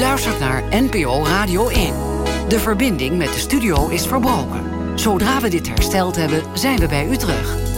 luistert naar NPO Radio 1. De verbinding met de studio is verbroken. Zodra we dit hersteld hebben, zijn we bij u terug.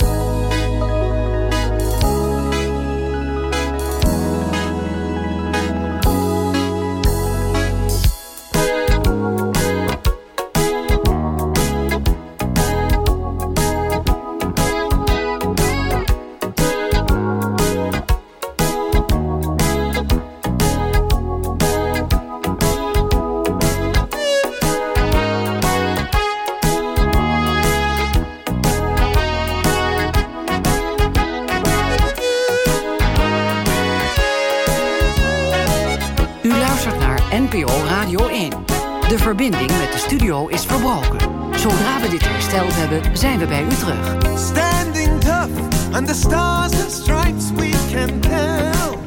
Verbinding met de studio is verbroken. Zodra we dit hersteld hebben, zijn we bij u terug. Standing tough under stars and stripes, we can tell.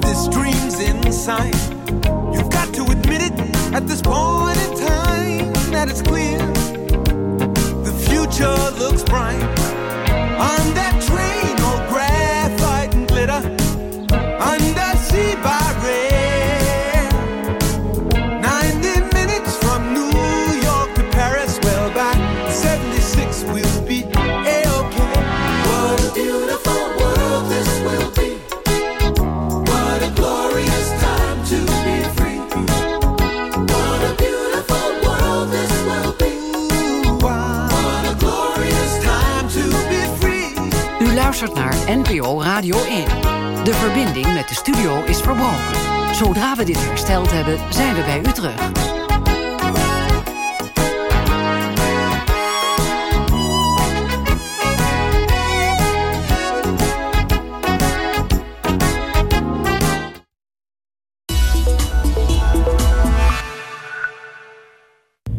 This dream's inside. You've got to admit it at this point in time that it's clear. The future looks bright. On that train, luistert naar NPO Radio 1. De verbinding met de studio is verbroken. Zodra we dit hersteld hebben, zijn we bij u terug.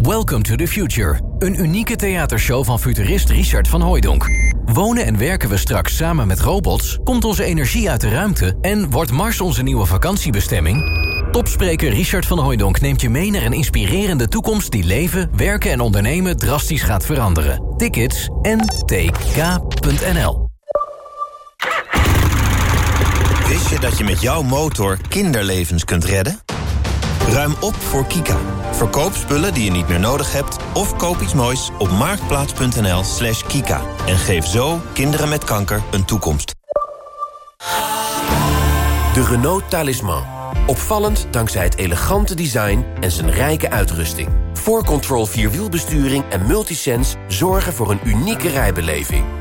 Welcome to the Future. Een unieke theatershow van futurist Richard van Hooijdonk. Wonen en werken we straks samen met robots? Komt onze energie uit de ruimte? En wordt Mars onze nieuwe vakantiebestemming? Topspreker Richard van Hooijdonk neemt je mee naar een inspirerende toekomst... die leven, werken en ondernemen drastisch gaat veranderen. Tickets ntk.nl Wist je dat je met jouw motor kinderlevens kunt redden? Ruim op voor Kika. Verkoop spullen die je niet meer nodig hebt... of koop iets moois op marktplaats.nl slash kika. En geef zo kinderen met kanker een toekomst. De Renault Talisman. Opvallend dankzij het elegante design en zijn rijke uitrusting. 4Control Vierwielbesturing en Multisense zorgen voor een unieke rijbeleving.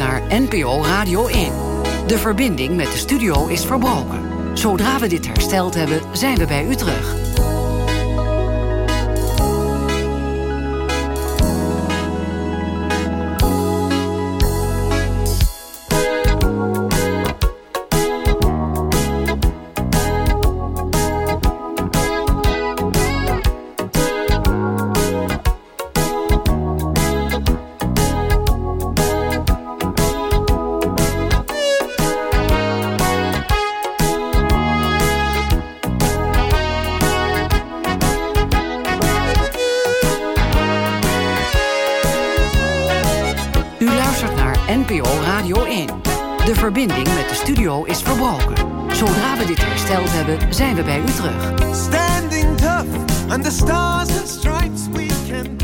Naar NPO Radio 1. De verbinding met de studio is verbroken. Zodra we dit hersteld hebben, zijn we bij u terug. Hersteld hebben, zijn we bij u terug. Standing tough under stars and stripes, we can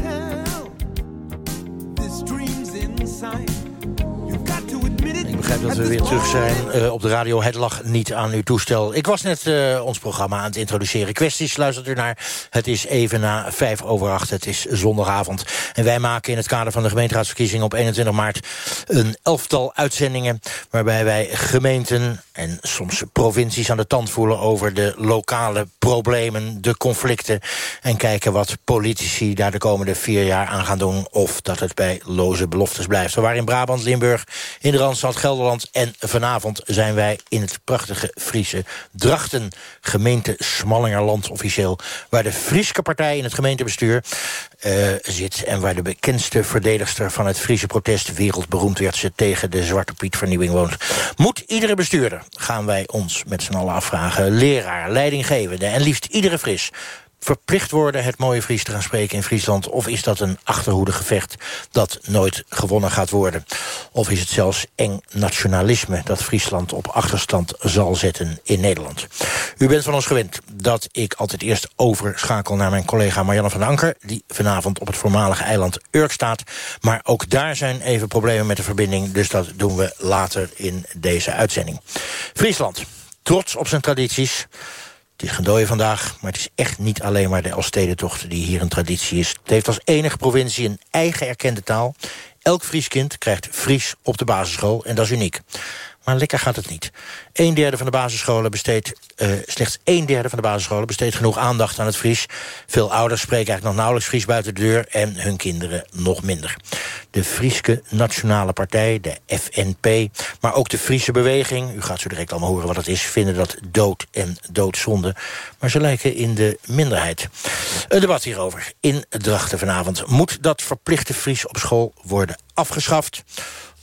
dat we weer terug zijn uh, op de radio. Het lag niet aan uw toestel. Ik was net uh, ons programma aan het introduceren. Kwesties luistert u naar. Het is even na vijf over acht. Het is zondagavond. En wij maken in het kader van de gemeenteraadsverkiezingen op 21 maart... een elftal uitzendingen waarbij wij gemeenten en soms provincies aan de tand voelen... over de lokale problemen, de conflicten... en kijken wat politici daar de komende vier jaar aan gaan doen... of dat het bij loze beloftes blijft. We waren in Brabant, Limburg, in de Randstad, Gelderland... en vanavond zijn wij in het prachtige Friese Drachten... gemeente Smallingerland officieel... waar de Frieske partij in het gemeentebestuur uh, zit... en waar de bekendste verdedigster van het Friese protest... wereldberoemd werd ze tegen de Zwarte Piet vernieuwing woont. Moet iedere bestuurder, gaan wij ons met z'n allen afvragen... leraar, leidinggevende en liefst iedere Fris verplicht worden het mooie Fries te gaan spreken in Friesland? Of is dat een achterhoedegevecht dat nooit gewonnen gaat worden? Of is het zelfs eng nationalisme dat Friesland op achterstand zal zetten in Nederland? U bent van ons gewend dat ik altijd eerst overschakel naar mijn collega Marianne van Anker... die vanavond op het voormalige eiland Urk staat. Maar ook daar zijn even problemen met de verbinding... dus dat doen we later in deze uitzending. Friesland, trots op zijn tradities... Het is gedooien vandaag, maar het is echt niet alleen maar de Elfstedentocht die hier een traditie is. Het heeft als enige provincie een eigen erkende taal. Elk Fries kind krijgt Fries op de basisschool en dat is uniek. Maar lekker gaat het niet. Een derde van de basisscholen besteedt, uh, slechts een derde van de basisscholen besteedt genoeg aandacht aan het Fries. Veel ouders spreken eigenlijk nog nauwelijks Fries buiten de deur en hun kinderen nog minder. De Frieske Nationale Partij, de FNP, maar ook de Friese Beweging, u gaat zo direct allemaal horen wat het is, vinden dat dood en doodzonde. Maar ze lijken in de minderheid. Een debat hierover in Drachten vanavond. Moet dat verplichte Fries op school worden afgeschaft?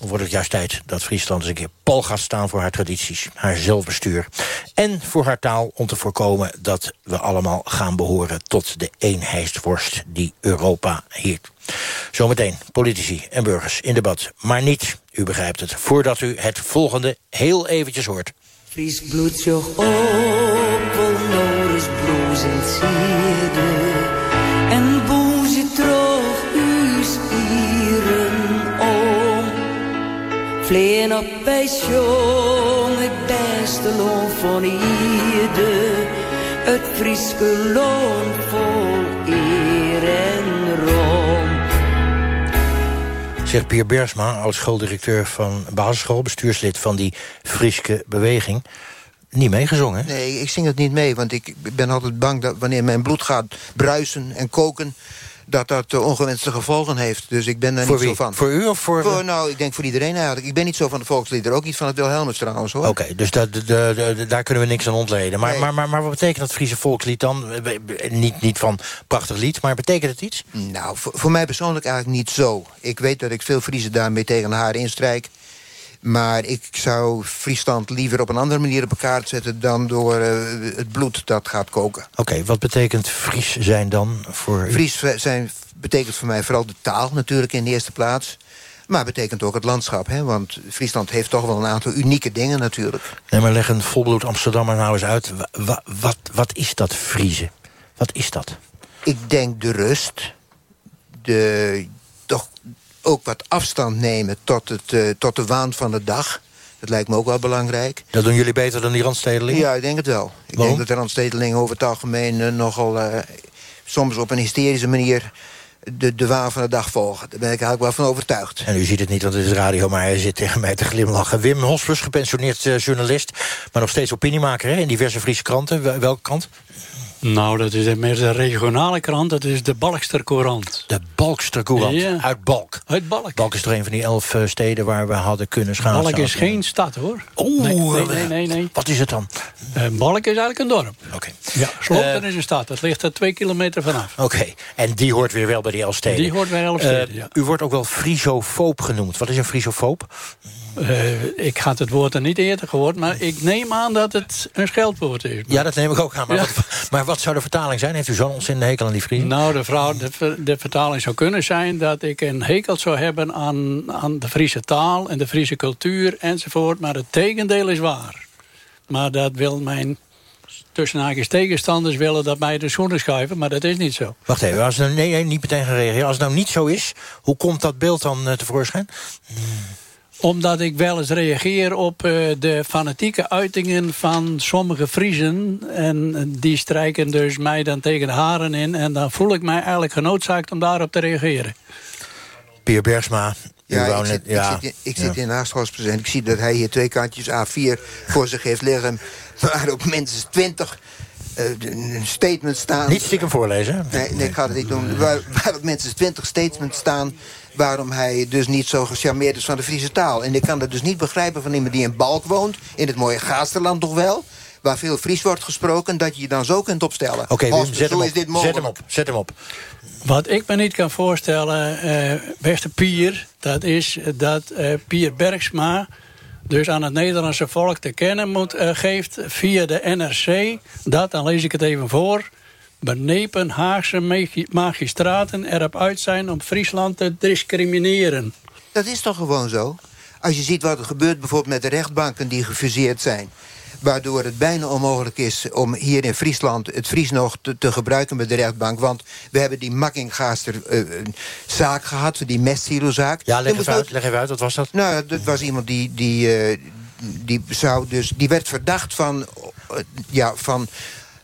Wordt het juist tijd dat Friesland eens een keer pal gaat staan voor haar tradities, haar zelfbestuur. En voor haar taal om te voorkomen dat we allemaal gaan behoren tot de eenheidsworst die Europa heert. Zometeen politici en burgers in debat. Maar niet, u begrijpt het, voordat u het volgende heel eventjes hoort. Fries bloed Vleen op pensioen, het beste loon van ieder. Het Frieske loon vol eer en roem. Zegt Pier Bersma, oud-schooldirecteur van basisschool... bestuurslid van die Frieske beweging niet meegezongen? Nee, ik zing het niet mee, want ik ben altijd bang dat wanneer mijn bloed gaat bruisen en koken dat dat uh, ongewenste gevolgen heeft. Dus ik ben daar voor niet wie? zo van. Voor u of voor... voor... Nou, ik denk voor iedereen eigenlijk. Ik ben niet zo van de volkslieder. Ook niet van het Wilhelmus trouwens, hoor. Oké, dus dat, de, de, daar kunnen we niks aan ontleden. Maar, maar, maar, maar wat betekent dat Friese volkslied dan? Niet, niet van prachtig lied, maar betekent het iets? Nou, voor, voor mij persoonlijk eigenlijk niet zo. Ik weet dat ik veel Friese daarmee tegen haar instrijk. Maar ik zou Friesland liever op een andere manier op elkaar zetten... dan door uh, het bloed dat gaat koken. Oké, wat betekent Fries zijn dan voor Fries zijn betekent voor mij vooral de taal natuurlijk in de eerste plaats. Maar betekent ook het landschap, hè? want Friesland heeft toch wel een aantal unieke dingen natuurlijk. Nee, maar leg een volbloed Amsterdammer nou eens uit. Wat, wat, wat is dat Friese? Wat is dat? Ik denk de rust. De, toch ook wat afstand nemen tot, het, uh, tot de waan van de dag. Dat lijkt me ook wel belangrijk. Dat doen jullie beter dan die randstedelingen? Ja, ik denk het wel. Ik denk dat de randstedelingen over het algemeen uh, nogal... Uh, soms op een hysterische manier de, de waan van de dag volgen. Daar ben ik eigenlijk wel van overtuigd. En u ziet het niet, want het is radio, maar hij zit tegen mij te glimlachen. Wim Hospers, gepensioneerd journalist... maar nog steeds opiniemaker hè, in diverse Friese kranten. Welke krant? Nou, dat is meer de regionale krant. Dat is de Balkster Courant. De Balkster Courant, ja. uit Balk. Uit Balk. Balk is er een van die elf uh, steden waar we hadden kunnen schaatsen. Balk is geen stad, hoor. Oeh, nee, nee, nee, nee, nee. Wat is het dan? Uh, Balk is eigenlijk een dorp. Oké. Okay. Ja, Sloten uh, is een stad. Dat ligt er twee kilometer vanaf. Oké, okay. en die hoort weer wel bij die elf steden? Die hoort bij elf steden, ja. U wordt ook wel frisofoop genoemd. Wat is een frisofoop? Uh, ik had het woord er niet eerder gehoord, maar ik neem aan dat het een scheldwoord is. Maar... Ja, dat neem ik ook aan. Maar, ja. wat, maar, wat, zou de vertaling zijn? Heeft u zo'n ontzettende hekel aan die vrienden? Nou, de, vrouw, de, de, vertaling zou kunnen zijn dat ik een hekel zou hebben aan, aan de Friese taal en de Friese cultuur enzovoort. Maar het tegendeel is waar. Maar dat wil mijn tussen tegenstanders willen dat mij de schoenen schuiven, maar dat is niet zo. Wacht even, als nee, nee, niet meteen gaan reageren. Als het nou niet zo is, hoe komt dat beeld dan uh, tevoorschijn? Hmm. Omdat ik wel eens reageer op eh, de fanatieke uitingen van sommige Friesen. En die strijken dus mij dan tegen de haren in. En dan voel ik mij eigenlijk genoodzaakt om daarop te reageren. Pier Bergsma. Ja, ik zit, ja. ik zit, in, ik zit in. Ik zie dat hij hier twee kantjes A4 voor zich heeft liggen... waarop minstens 20 eh, een statement staan. Niet stiekem voorlezen. Nee, nee, ik ga het niet doen. Waar, waarop minstens 20 statements staan... waarom hij dus niet zo gecharmeerd is van de Friese taal. En ik kan dat dus niet begrijpen van iemand die in Balk woont... in het mooie Gaasterland toch wel... waar veel Fries wordt gesproken... dat je je dan zo kunt opstellen. Oké, Als, zet, zo hem is op. dit zet hem op. Zet hem op. Wat ik me niet kan voorstellen, eh, beste Pier... dat is dat eh, Pier Bergsma dus aan het Nederlandse volk te kennen moet, eh, geeft... via de NRC, dat, dan lees ik het even voor... benepen Haagse magi- magistraten erop uit zijn om Friesland te discrimineren. Dat is toch gewoon zo? Als je ziet wat er gebeurt bijvoorbeeld met de rechtbanken die gefuseerd zijn... waardoor het bijna onmogelijk is om hier in Friesland het Fries nog te, te gebruiken met de rechtbank. Want we hebben die Makkingaaster eh, gehad, die mestsilozaak. Ja, leg even, uit, leg even uit. Wat was dat? Nou, dat was iemand die... die, eh, die, zou dus, die werd verdacht van... eh, ja, van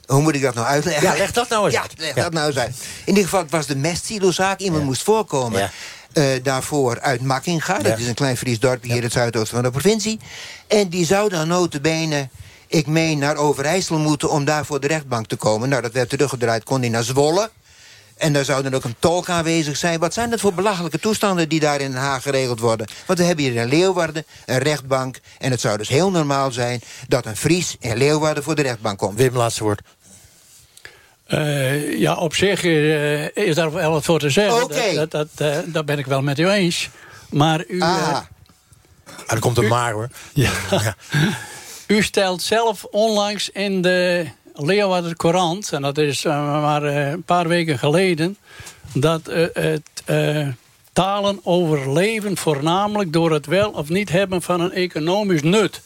hoe moet ik dat nou uitleggen? Ja, leg dat nou eens Ja, uit. leg Ja. dat nou eens uit. In ieder geval, het was de mestsilozaak. Iemand moest voorkomen. Daarvoor uit Makkinga. Dat is een klein Fries dorpje hier in het zuidoosten van de provincie. En die zou dan notabene, ik meen, naar Overijssel moeten... om daar voor de rechtbank te komen. Nou, dat werd teruggedraaid, kon hij naar Zwolle. En daar zou dan ook een tolk aanwezig zijn. Wat zijn dat voor belachelijke toestanden die daar in Den Haag geregeld worden? Want we hebben hier in Leeuwarden een rechtbank. En het zou dus heel normaal zijn dat een Fries in Leeuwarden voor de rechtbank komt. Wim, laatste woord. Eh, ja, op zich eh, is daar wel wat voor te zeggen. Oké. Dat, dat, dat, eh, dat ben ik wel met u eens. Maar u, Ah, Ah, er komt een maar, hoor. ja, u stelt zelf onlangs in de Leeuwarden Courant... en dat is eh, maar eh, een paar weken geleden... dat eh, het talen overleven voornamelijk door het wel of niet hebben van een economisch nut.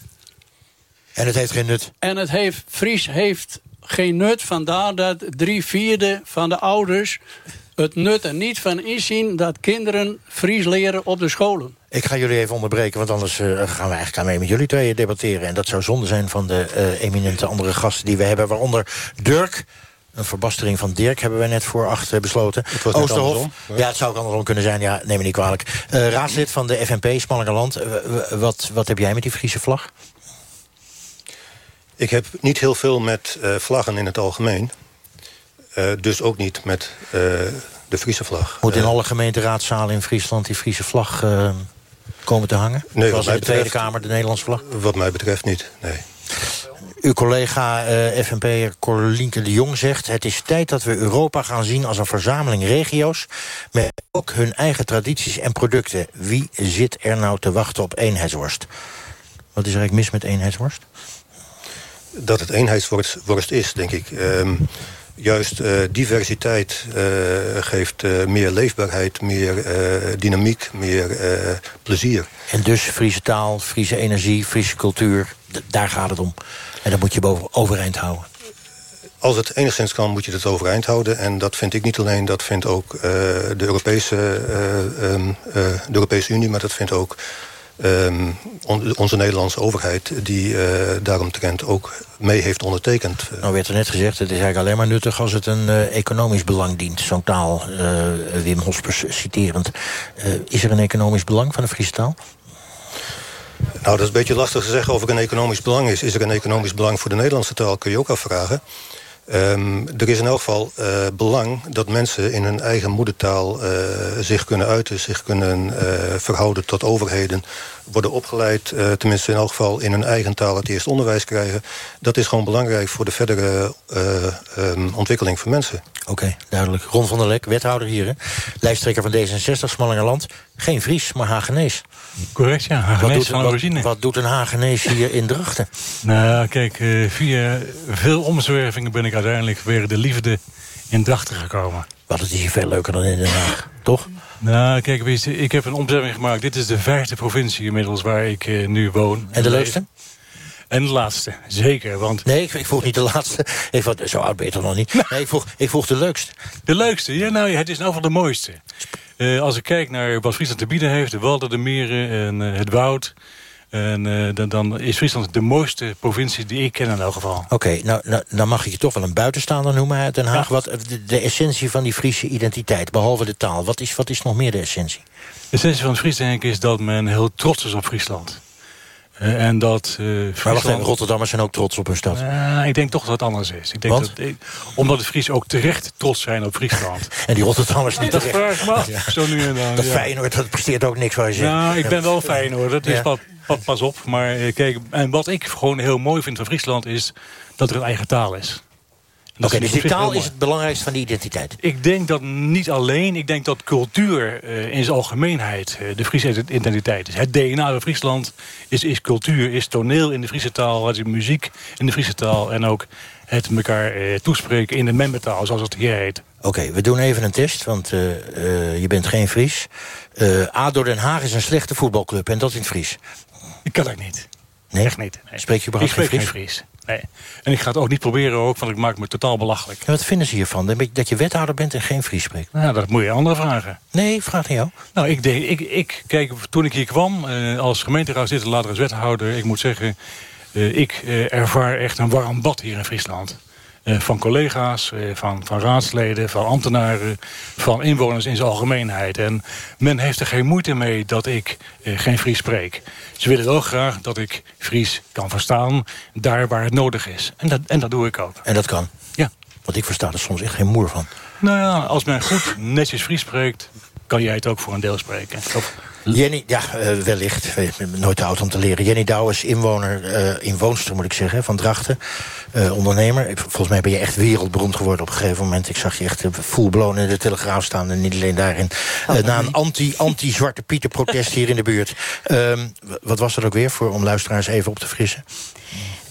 En het heeft geen nut. En het heeft, Fries heeft geen nut, vandaar dat drie vierde van de ouders het nut er niet van inzien dat kinderen Fries leren op de scholen. Ik ga jullie even onderbreken, want anders eh, gaan we eigenlijk alleen met jullie tweeën debatteren. En dat zou zonde zijn van de eh, eminente andere gasten die we hebben. Waaronder Dirk. Een verbastering van Dirk hebben wij net voor acht eh, besloten. net Oosterhof. andersom. Ja, het zou ook andersom kunnen zijn. Ja, neem me niet kwalijk. Eh, raadslid van de FNP, Spanningerland. Wat, wat heb jij met die Friese vlag? Ik heb niet heel veel met eh, vlaggen in het algemeen. Eh, dus ook niet met eh, de Friese vlag. Moet in Eh, alle gemeenteraadszalen in Friesland die Friese vlag komen te hangen? Nee, Zoals wat in de mij Tweede betreft- Kamer de Nederlandse vlag? Wat mij betreft niet, nee. Uw collega eh FNP'er Corlienke de Jong zegt... het is tijd dat we Europa gaan zien als een verzameling regio's... met ook hun eigen tradities en producten. Wie zit er nou te wachten op eenheidsworst? Wat is er eigenlijk mis met eenheidsworst? Dat het eenheidsworst worst is, denk ik. Ehm, juist eh, diversiteit eh, geeft eh, meer leefbaarheid, meer dynamiek, meer plezier. En dus Friese taal, Friese energie, Friese cultuur... daar gaat het om. En dat moet je boven overeind houden. Als het enigszins kan, moet je het overeind houden. En dat vind ik niet alleen, dat vindt ook de, Europese, eh, ehm, eh, de Europese Unie... maar dat vindt ook ehm, on- onze Nederlandse overheid... die eh daaromtrent ook mee heeft ondertekend. Nou werd er net gezegd, het is eigenlijk alleen maar nuttig... als het een eh, economisch belang dient. Zo'n taal, eh, Wim Hospers citerend. Eh, is er een economisch belang van de Friese taal? Nou, dat is een beetje lastig te zeggen of er een economisch belang is. Is er een economisch belang voor de Nederlandse taal, kun je ook afvragen. Ehm, er is in elk geval eh, belang dat mensen in hun eigen moedertaal eh, zich kunnen uiten, zich kunnen eh, verhouden tot overheden, worden opgeleid, tenminste in elk geval in hun eigen taal het eerste onderwijs krijgen. Dat is gewoon belangrijk voor de verdere eh, ehm, ontwikkeling van mensen. Oké, duidelijk. Ron van der Lek, wethouder hier. Hè? Lijsttrekker van D66, Smallingerland. Geen Fries, maar Hagenees. Correct, ja. Wat Hagenees doet, van wat, origine. wat doet een Hagenees hier in Drachten? Nou, kijk, eh, via veel omzwervingen ben ik uiteindelijk weer de liefde in Drachten gekomen. Wat is hier veel leuker dan in Den Haag, toch? Nou, kijk, ik heb een omzwerving gemaakt. Dit is de vijfde provincie inmiddels waar ik eh, nu woon. En de leukste? En de laatste, zeker. Want Nee, ik, ik vroeg niet de laatste. Ik vond, zo oud toch nog niet? Nee, ik vroeg, ik vroeg de leukste. de leukste, ja, nou, het is in ieder geval de mooiste. Eh, als ik kijk naar wat Friesland te bieden heeft... de walden, de meren en eh, het woud... En eh, dan, dan is Friesland de mooiste provincie die ik ken in elk geval. Oké, nou, nou, dan mag ik je toch wel een buitenstaander noemen uit Den Haag. Wat, de, de essentie van die Friese identiteit, behalve de taal. Wat is, wat is nog meer de essentie? De essentie van het Fries denk ik is dat men heel trots is op Friesland. Eh, en dat Friesland... Maar wacht Rotterdammers zijn ook trots op hun stad. Uh, ik denk toch dat het anders is. Ik denk? Dat, omdat de Friesen ook terecht trots zijn op Friesland. en die Rotterdammers niet Dat terecht. vraag ik me zo nu en dan. Dat ja. Feyenoord, dat presteert ook niks waar je. Nou, ik ben wel Feyenoord, dus Ja. pas, pas, op. Maar eh, kijk, en wat ik gewoon heel mooi vind van Friesland... is dat er een eigen taal is. Oké, dus die taal is het belangrijkste van die identiteit. Ik denk dat niet alleen, ik denk dat cultuur eh, in zijn algemeenheid eh, de Friese identiteit is. Het DNA van Friesland is, is cultuur, is toneel in de Friese taal, is muziek in de Friese taal en ook het elkaar eh, toespreken in de membertaal, zoals het hier heet. Oké, we doen even een test, want je bent geen Fries. ADO Den Haag is een slechte voetbalclub en dat in het Fries. Ik kan dat niet. Nee? Echt niet. nee. Spreek je Ik überhaupt spreek geen geen Fries? Nee. En ik ga het ook niet proberen ook, want ik maak me totaal belachelijk. En wat vinden ze hiervan? Dat je- wethouder bent en geen Fries spreekt? Nou, dat moet je anderen vragen. Nee, vraag aan jou. Nou, ik, denk, ik, ik kijk, toen ik hier kwam eh, als gemeenteraadslid en later als wethouder... ik moet zeggen, eh, ik eh, ervaar echt een warm bad hier in Friesland. Eh, van collega's, eh, van, van raadsleden, van ambtenaren... van inwoners in zijn algemeenheid. En men heeft er geen moeite mee dat ik eh, geen Fries spreek. Ze willen wel graag dat ik Fries kan verstaan... daar waar het nodig is. En dat, en dat doe ik ook. En dat kan? Ja. Want ik versta er soms echt geen moer van. Nou ja, als men goed netjes Fries spreekt... kan jij het ook voor een deel spreken. Of, Jenny, ja, eh, wellicht. Nooit te oud om te leren. Jenny Douw is inwoner, eh inwoonster moet ik zeggen, van Drachten. Eh, ondernemer. Volgens mij ben je echt wereldberoemd geworden op een gegeven moment. Ik zag je echt eh, full blown in de Telegraaf staan. En niet alleen daarin. Eh, na een anti- anti-Zwarte Pieter protest hier in de buurt. Ehm, wat was dat ook weer, voor, om luisteraars even op te frissen?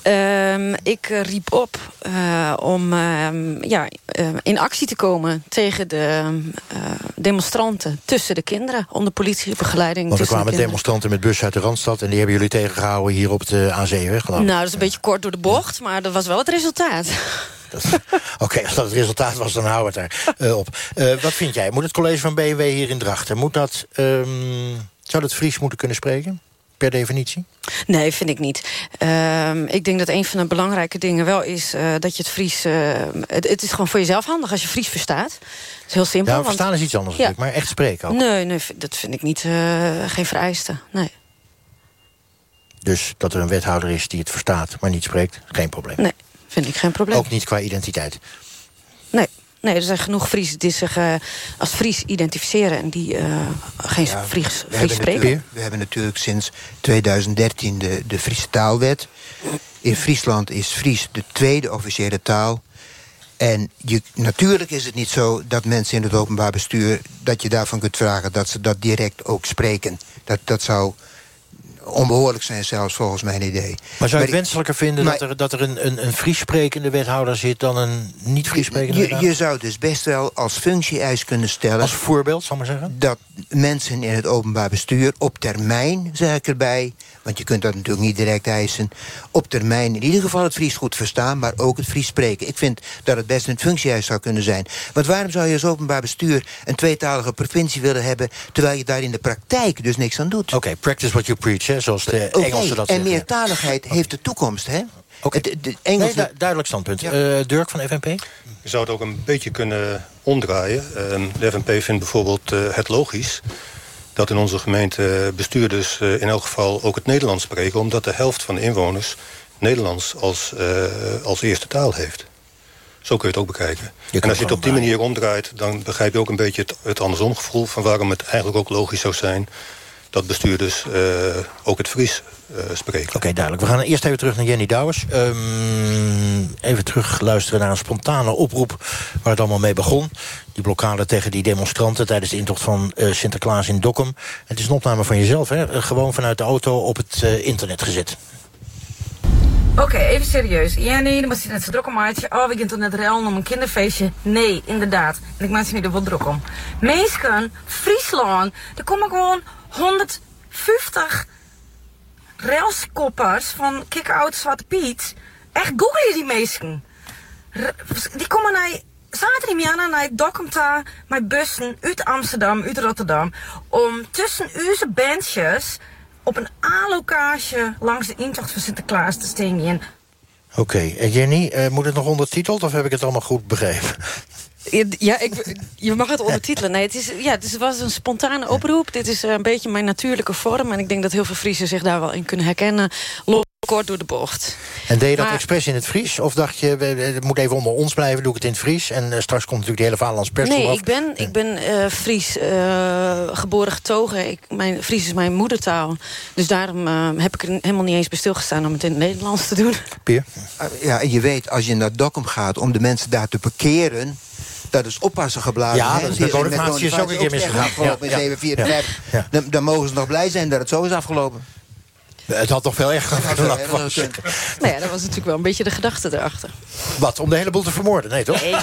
Ehm, ik eh, riep op eh, om ehm, ja, eh, in actie te komen tegen de eh, demonstranten tussen de kinderen. Onder politiebegeleiding Want er de kwamen demonstranten met bussen uit de Randstad... en die hebben jullie tegengehouden hier op de A7, hè, geloof ik. Nou, dat is een beetje kort door de bocht, maar dat was wel het resultaat. Oké, als dat het resultaat was, dan houden we het daar eh, op. Wat vind jij? Moet het college van BNW hier in Drachten... Moet dat, ehm, zou dat Fries moeten kunnen spreken? Per definitie? Nee, vind ik niet. Ehm, ik denk dat een van de belangrijke dingen wel is eh, dat je het Fries... eh, het, het is gewoon voor jezelf handig als je Fries verstaat. Dat is heel simpel. Ja, want- verstaan is iets anders Ja. natuurlijk, maar echt spreken ook. Nee, nee, dat vind ik niet, eh, geen vereiste. Nee. Dus dat er een wethouder is die het verstaat, maar niet spreekt, geen probleem. nee, vind ik geen probleem. Ook niet qua identiteit. Nee. Nee, er zijn genoeg Friesen die zich eh, als Fries identificeren... en die eh, geen Ja, Fries, Fries spreken. we hebben natuurlijk sinds 2013 de, de Friese taalwet. In Friesland is Fries de tweede officiële taal. En je, natuurlijk is het niet zo dat mensen in het openbaar bestuur... dat je daarvan kunt vragen dat ze dat direct ook spreken. Dat, dat zou onbehoorlijk zijn zelfs, volgens mijn idee. Maar zou je het wenselijker vinden maar- dat er, dat er een, een, een Fries sprekende wethouder zit... dan een niet Fries sprekende Je, wethouder? je zou dus best wel als functie-eis kunnen stellen... Als voorbeeld, zal ik maar zeggen? dat mensen in het openbaar bestuur op termijn, zeg ik erbij... want je kunt dat natuurlijk niet direct eisen... op termijn in ieder geval het Fries goed verstaan... maar ook het Fries spreken. Ik vind dat het best een functie-eis zou kunnen zijn. Want waarom zou je als openbaar bestuur... een tweetalige provincie willen hebben... terwijl je daar in de praktijk dus niks aan doet? Oké, practice what you preach, hè, zoals de Engelsen dat en zeggen. meertaligheid heeft de toekomst, hè? Oké. Het- de Engelse... Nee, du- duidelijk standpunt. Eh, Dirk van FNP? Je zou het ook een beetje kunnen omdraaien. Ehm, de FNP vindt bijvoorbeeld eh, het logisch dat in onze gemeente bestuurders eh, in elk geval ook het Nederlands spreken, omdat de helft van de inwoners Nederlands als, eh, als eerste taal heeft. Zo kun je het ook bekijken. en als je het op die manier omdraait, dan begrijp je ook een beetje het, het andersom gevoel van waarom het eigenlijk ook logisch zou zijn dat bestuurders eh, ook het Fries eh, spreken. Oké, duidelijk. We gaan eerst even terug naar Jenny Douwers. Ehm, even terug luisteren naar een spontane oproep waar het allemaal mee begon. Die blokkade tegen die demonstranten tijdens de intocht van eh, Sinterklaas in Dokkum. Het is een opname van jezelf, hè? Gewoon vanuit de auto op het eh, internet gezet. Oké, even serieus. Ja, nee, dan was je net zo druk om maatje. Oh, we gaan toch net rellen om een kinderfeestje? Nee, inderdaad. En ik maak me er wel druk om. Meesken, Friesland, er komen gewoon 150 railskoppers van Kick-Out Zwarte Piet. Echt, google je die meesken. R- Die komen naar Jana naar het Dokkumta met bussen uit Amsterdam, uit Rotterdam. Om tussen onze bandjes op een A-locatie langs de intocht van Sinterklaas te stingen. Oké, en Jenny, eh, moet het nog ondertiteld of heb ik het allemaal goed begrepen? Ja, ik, je mag het ondertitelen. Nee, het, is, ja, het was een spontane oproep. Dit is eh, een beetje mijn natuurlijke vorm. En ik denk dat heel veel Friesen zich daar wel in kunnen herkennen. Los kort door de bocht. En deed je dat Maar- expres in het Fries? Of dacht je, het moet even onder ons blijven, doe ik het in het Fries... en eh, straks komt natuurlijk de hele Vaderlands pers Nee, af. ik ben, ik ben eh, Fries eh, geboren getogen. Ik, mijn, Fries is mijn moedertaal. Dus daarom eh, heb ik er helemaal niet eens bij stilgestaan... om het in het Nederlands te doen. Pier? Ja, en je weet, als je naar Dokkum gaat om de mensen daar te parkeren... dat is oppassen geblazen. Ja, dat is met Bonifacius is ook een keer misgegaan. Ja, ja. 754. Ja. Dan, dan mogen ze nog blij zijn dat het zo is afgelopen. Het had toch veel erger was. erger Nou ja, dat was natuurlijk wel een beetje de gedachte erachter. Wat, om de hele boel te vermoorden? Nee, toch? Nee,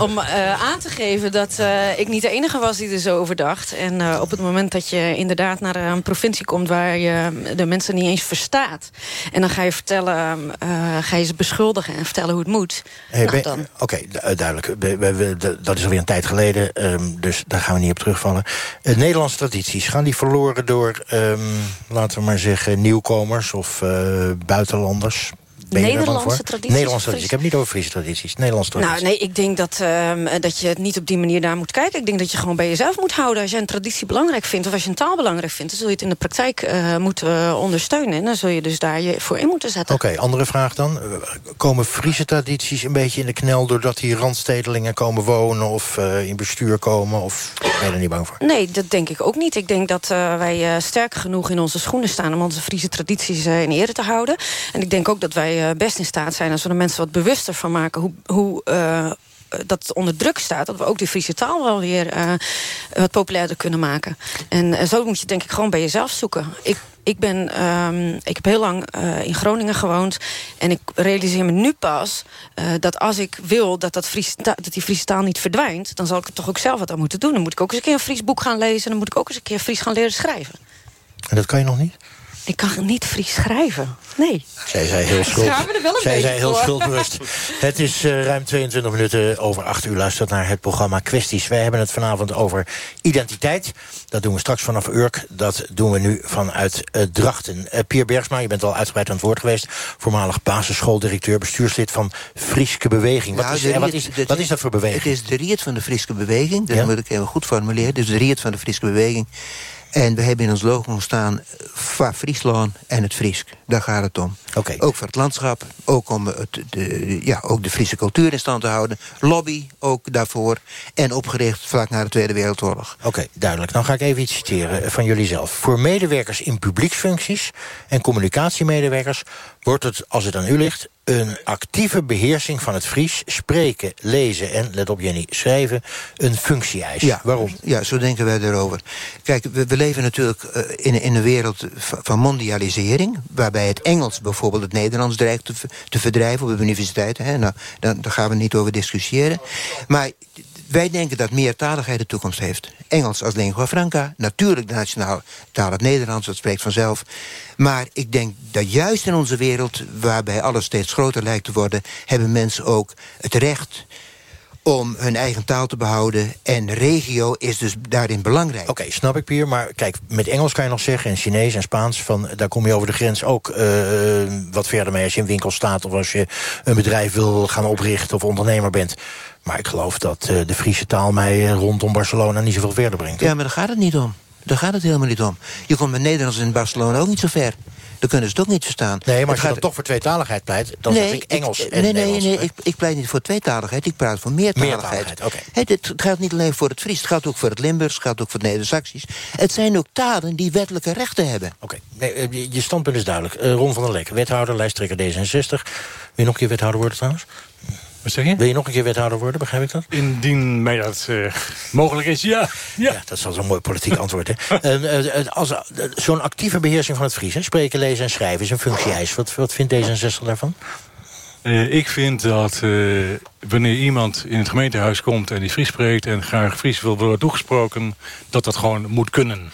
om eh, aan te geven dat eh, ik niet de enige was die er zo over dacht. En eh, op het moment dat je inderdaad naar een provincie komt... waar je de mensen niet eens verstaat... en dan ga je vertellen, ga je ze beschuldigen en vertellen hoe het moet... Hey, nou, dan. Oké, du- duidelijk. We- we- dat is alweer een tijd geleden, ehm, dus daar gaan we niet op terugvallen. Nederlandse tradities, gaan die verloren door, ehm, laten we maar zeggen, nieuwkomers of eh, buitenlanders? Nederlandse tradities Nederlandse of tradities. Ik heb het niet over Friese tradities. Nederlandse tradities. Nou, nee, ik denk dat, ehm, dat je het niet op die manier daar moet kijken. Ik denk dat je gewoon bij jezelf moet houden. Als je een traditie belangrijk vindt of als je een taal belangrijk vindt... dan zul je het in de praktijk eh, moeten eh, ondersteunen. En dan zul je dus daar je voor in moeten zetten. Oké, andere vraag dan. Eh, Komen Friese tradities een beetje in de knel... doordat hier randstedelingen komen wonen of eh, in bestuur komen? Of ben je er niet bang voor? Nee, dat denk ik ook niet. Ik denk dat eh, wij eh, sterk genoeg in onze schoenen staan... om onze Friese tradities eh, in ere te houden. En ik denk ook dat wij eh, best in staat zijn... als we de mensen wat bewuster van maken... hoe, hoe eh, dat onder druk staat... dat we ook de Friese taal wel weer eh, wat populairder kunnen maken. En zo moet je denk ik gewoon bij jezelf zoeken. Ik, ik, ben, ehm, ik heb heel lang in Groningen gewoond. En ik realiseer me nu pas dat als ik wil dat, dat, Fries, dat die Friese taal niet verdwijnt... dan zal ik er toch ook zelf wat aan moeten doen. Dan moet ik ook eens een keer een Fries boek gaan lezen. Dan moet ik ook eens een keer Fries gaan leren schrijven. En dat kan je nog niet? Ik kan niet Fries schrijven. Nee. Zij zei heel schuld. Er Zij zei heel schuldbewust. Het is eh, ruim 22 minuten over 8 uur. Luistert naar het programma Kwesties. Wij hebben het vanavond over identiteit. Dat doen we straks vanaf Urk. Dat doen we nu vanuit eh, Drachten. Eh, Pier Bergsma, je bent al uitgebreid aan het woord geweest. Voormalig basisschooldirecteur, bestuurslid van Frieske Beweging. Wat, Nou, is, wat, is, dat wat is dat voor beweging? Het is de Riet van de Friese Beweging. Dat Ja? moet ik even goed formuleren. Dus de Riet van de Friese Beweging. En we hebben in ons logo staan van Friesland en het Friesk. Daar gaat het om. Ook voor het landschap, ook om het, de, ja, ook de Friese cultuur in stand te houden. Lobby ook daarvoor. En opgericht vlak na de Tweede Wereldoorlog. Oké, duidelijk. Dan ga ik even iets citeren van jullie zelf. Voor medewerkers in publieksfuncties en communicatiemedewerkers... wordt het, als het aan u ligt, een actieve beheersing van het Fries... spreken, lezen en, let op Jenny, schrijven, een functie-eis. Ja, Waarom? Ja, zo denken wij erover. Kijk, we, we leven natuurlijk eh, in, in een wereld van mondialisering... waarbij het Engels bijvoorbeeld het Nederlands dreigt te, ver- te verdrijven... op de universiteiten. Hè? Nou, daar, daar gaan we niet over discussiëren. Maar wij denken dat meertaligheid de toekomst heeft. Engels als lingua franca, natuurlijk de nationale taal het Nederlands... dat spreekt vanzelf. Maar ik denk dat juist in onze wereld... waarbij alles steeds groter lijkt te worden... hebben mensen ook het recht om hun eigen taal te behouden. En regio is dus daarin belangrijk. Oké, snap ik, Pier. Maar kijk, met Engels kan je nog zeggen... en Chinees en Spaans, van, daar kom je over de grens ook eh, wat verder mee... als je in winkel staat of als je een bedrijf wil gaan oprichten... of ondernemer bent. Maar ik geloof dat eh, de Friese taal mij rondom Barcelona niet zoveel verder brengt. Ja, maar daar gaat het niet om. Daar gaat het helemaal niet om. Je komt met Nederlands in Barcelona ook niet zo ver. Dan kunnen ze het ook niet verstaan. Nee, maar Het als je gaat- dan toch voor tweetaligheid pleit... dan zeg ik Engels en nee, nee, Nederlands. nee, ik, ik pleit niet voor tweetaligheid, ik praat voor meertaligheid. Meertaligheid, oké. Hè, dit geldt niet alleen voor het Fries, het geldt ook voor het Limburgs, het geldt ook voor het Neder-Saxisch. Het zijn ook talen die wettelijke rechten hebben. Oké, nee, eh, je- je standpunt is duidelijk. Eh, Ron van der Lek, wethouder, lijsttrekker D66. Wil je nog een keer wethouder worden trouwens? Wat zeg je? Wil je nog een keer wethouder worden, begrijp ik dat? Indien mij dat eh, mogelijk is, ja. ja. dat is wel zo'n mooi politiek antwoord. hè. Eh, eh, als Zo'n actieve beheersing van het Fries, hè? spreken, lezen en schrijven, is een functie-eis. Wat, wat vindt D66 daarvan? Ik vind dat wanneer iemand in het gemeentehuis komt en die Fries spreekt... en graag Fries wil worden toegesproken, dat dat gewoon moet kunnen.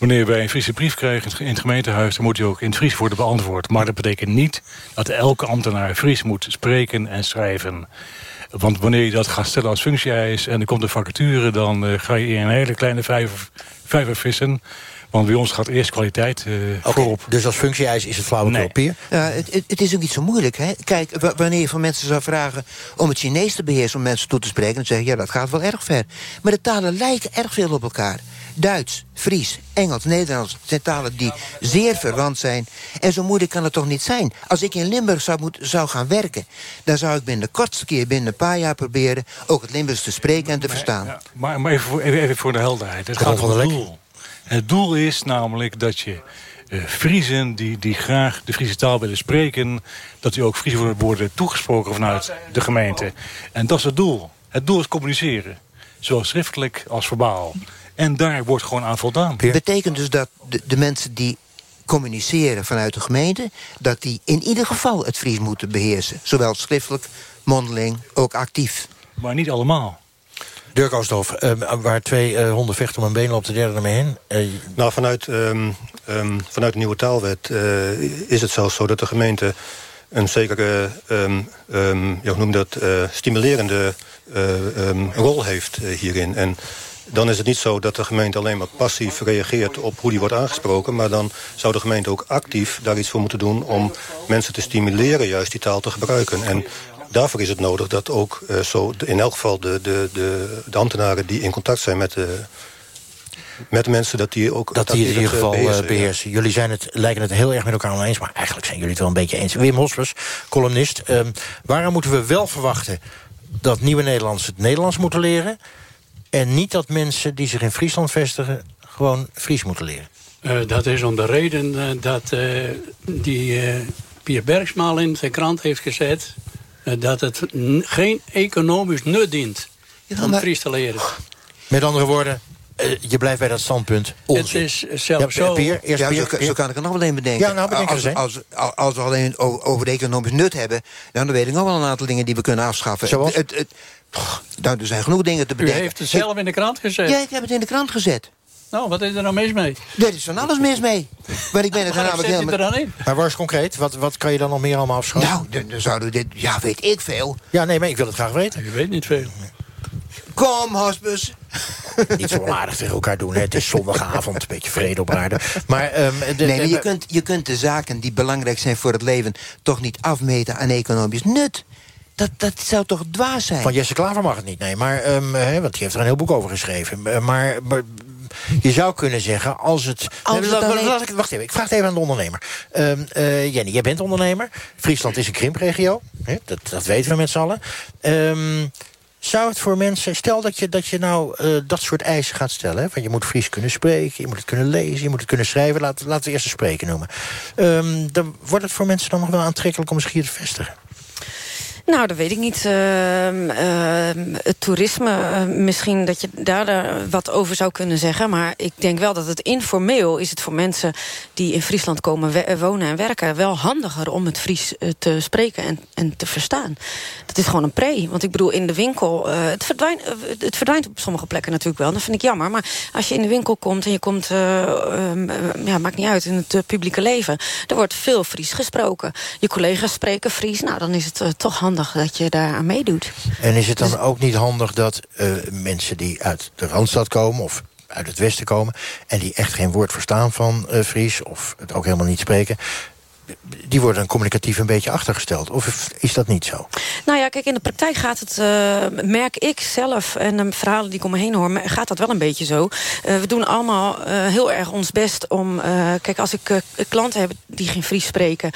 Wanneer wij een Friese brief krijgen in het gemeentehuis... dan moet die ook in het Fries worden beantwoord. Maar dat betekent niet dat elke ambtenaar Fries moet spreken en schrijven. Want wanneer je dat gaat stellen als functie-eis... en er komt een vacature, dan uh, ga je in een hele kleine vijver, vijver vissen... Want bij ons gaat eerst kwaliteit uh, okay, voorop. Dus als functie-eis is het flauwekul nee. Ja, het, het, het, is ook niet zo moeilijk. Hè? Kijk, wanneer je van mensen zou vragen om het Chinees te beheersen... om mensen toe te spreken, dan zeg je, ja, dat gaat wel erg ver. Maar de talen lijken erg veel op elkaar. Duits, Fries, Engels, Nederlands zijn talen die zeer verwant zijn. En zo moeilijk kan het toch niet zijn? Als ik in Limburg zou, moet, zou gaan werken... dan zou ik binnen de kortste keer, binnen een paar jaar proberen... ook het Limburgs te spreken en te verstaan. Maar, maar even, voor, even, voor de helderheid. Het gaat om het doel. Het doel is namelijk dat je uh, Friesen die, die graag de Friese taal willen spreken... dat die ook Fries worden toegesproken vanuit de gemeente. En dat is het doel. Het doel is communiceren. Zowel schriftelijk als verbaal. En daar wordt gewoon aan voldaan. Betekent dus dat de, de mensen die communiceren vanuit de gemeente... dat die in ieder geval het Fries moeten beheersen. Zowel schriftelijk, mondeling, ook actief. Maar niet allemaal. Dirk Oosthof, uh, waar twee uh, honden vechten om een been, loopt de derde ermee heen. Uh, nou, vanuit, um, um, vanuit de nieuwe taalwet is het zelfs zo dat de gemeente een zekere, um, ja, hoe noem dat, stimulerende rol heeft hierin. En dan is het niet zo dat de gemeente alleen maar passief reageert op hoe die wordt aangesproken. Maar dan zou de gemeente ook actief daar iets voor moeten doen om mensen te stimuleren juist die taal te gebruiken. En daarvoor is het nodig dat ook uh, zo in elk geval de, de, de, de, ambtenaren die in contact zijn met de, met de mensen, dat die ook dat, die, in ieder eh, geval beheersen. beheersen. Jullie zijn het, lijken het heel erg met elkaar oneens, maar eigenlijk zijn jullie het wel een beetje eens. Wim Hospers, columnist. Um, waarom moeten we wel verwachten dat nieuwe Nederlanders het Nederlands moeten leren... en niet dat mensen die zich in Friesland vestigen gewoon Fries moeten leren? Uh, dat is om de reden uh, dat uh, die Pier Bergsmaal in zijn krant heeft gezet... Eh, dat het geen economisch nut dient om Fries te leren. Met andere woorden, uh, je blijft bij dat standpunt. Onzin. Het is zelfs ja, zo... Pier, eerst ja, zo, zo, kan ik er nog wel een bedenken. Ja, nou, bedenken als, als, als, als, we alleen over economisch nut hebben... dan weet ik nog wel een aantal dingen die we kunnen afschaffen. Zoals? Het, het, nou, er zijn genoeg dingen te bedenken. U heeft het zelf in de krant gezet? Ja, ik heb het in de krant gezet. Nou, wat is er nou mis mee? Er is van alles mis mee. Maar ik ben het namelijk helemaal... er dan in? Maar waar is concreet? Wat, wat kan je dan nog meer allemaal afschaffen? Nou, dan, zouden we dit... Ja, weet ik veel. Ja, nee, maar ik wil het graag weten. Je weet niet veel. Kom, hospus. Niet zo aardig tegen elkaar doen. Hè. Het is zondagavond, een beetje vrede op aarde. Maar, um, de, nee, maar je, kunt, je kunt de zaken die belangrijk zijn voor het leven... toch niet afmeten aan economisch nut. Dat, dat zou toch dwaas zijn? Van Jesse Klaver mag het niet, nee. Maar, um, hè, want die heeft er een heel boek over geschreven. Maar, maar je zou kunnen zeggen, als het... Als het wacht even, ik vraag het even aan de ondernemer. Uh, uh, Jenny, jij bent ondernemer. Friesland is een krimpregio. Dat, dat weten we met z'n allen. Um, zou het voor mensen... Stel dat je, dat je nou uh, dat soort eisen gaat stellen. Hè? Want je moet Fries kunnen spreken, je moet het kunnen lezen... je moet het kunnen schrijven. Laten, laten we eerst een spreken noemen. Um, dan wordt het voor mensen dan nog wel aantrekkelijk om zich hier te vestigen. Nou, dat weet ik niet. Uh, uh, het toerisme, uh, misschien dat je daar wat over zou kunnen zeggen. Maar ik denk wel dat het informeel is het voor mensen die in Friesland komen wonen en werken... wel handiger om het Fries eh, te spreken en, en te verstaan. Dat is gewoon een pre. Want ik bedoel, in de winkel... Eh, het, verdwijnt, eh, het verdwijnt op sommige plekken natuurlijk wel. Dat vind ik jammer. Maar als je in de winkel komt en je komt... Ehm, ja, maakt niet uit, in het publieke leven... er wordt veel Fries gesproken. Je collega's spreken Fries. Nou, dan is het toch handig dat je daar aan meedoet. En is het dan dus- ook niet handig dat uh, mensen die uit de Randstad komen... of uit het westen komen... en die echt geen woord verstaan van uh, Fries... of het ook helemaal niet spreken die worden communicatief een beetje achtergesteld. Of is dat niet zo? Nou ja, kijk, in de praktijk gaat het, uh, merk ik zelf... en de verhalen die ik om me heen hoor, gaat dat wel een beetje zo. Uh, we doen allemaal uh, heel erg ons best om... kijk, als ik klanten heb die geen Fries spreken...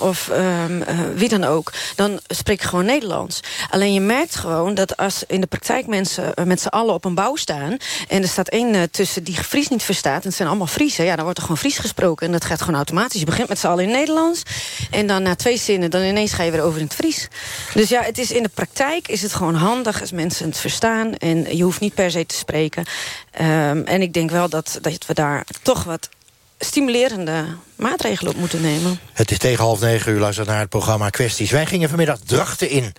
of ehm, wie dan ook, dan spreek ik gewoon Nederlands. Alleen je merkt gewoon dat als in de praktijk mensen met z'n allen op een bouw staan... en er staat één tussen die Fries niet verstaat... en het zijn allemaal Friesen, ja, dan wordt er gewoon Fries gesproken... en dat gaat gewoon automatisch. Je begint met z'n al in Nederlands. En dan na twee zinnen, dan ineens ga je weer over in het Fries. Dus ja, het is in de praktijk is het gewoon handig als mensen het verstaan. En je hoeft niet per se te spreken. Um, en ik denk wel dat, dat we daar toch wat stimulerende maatregelen op moeten nemen. Het is tegen half negen uur, luistert naar het programma Kwesties. Wij gingen vanmiddag drachten in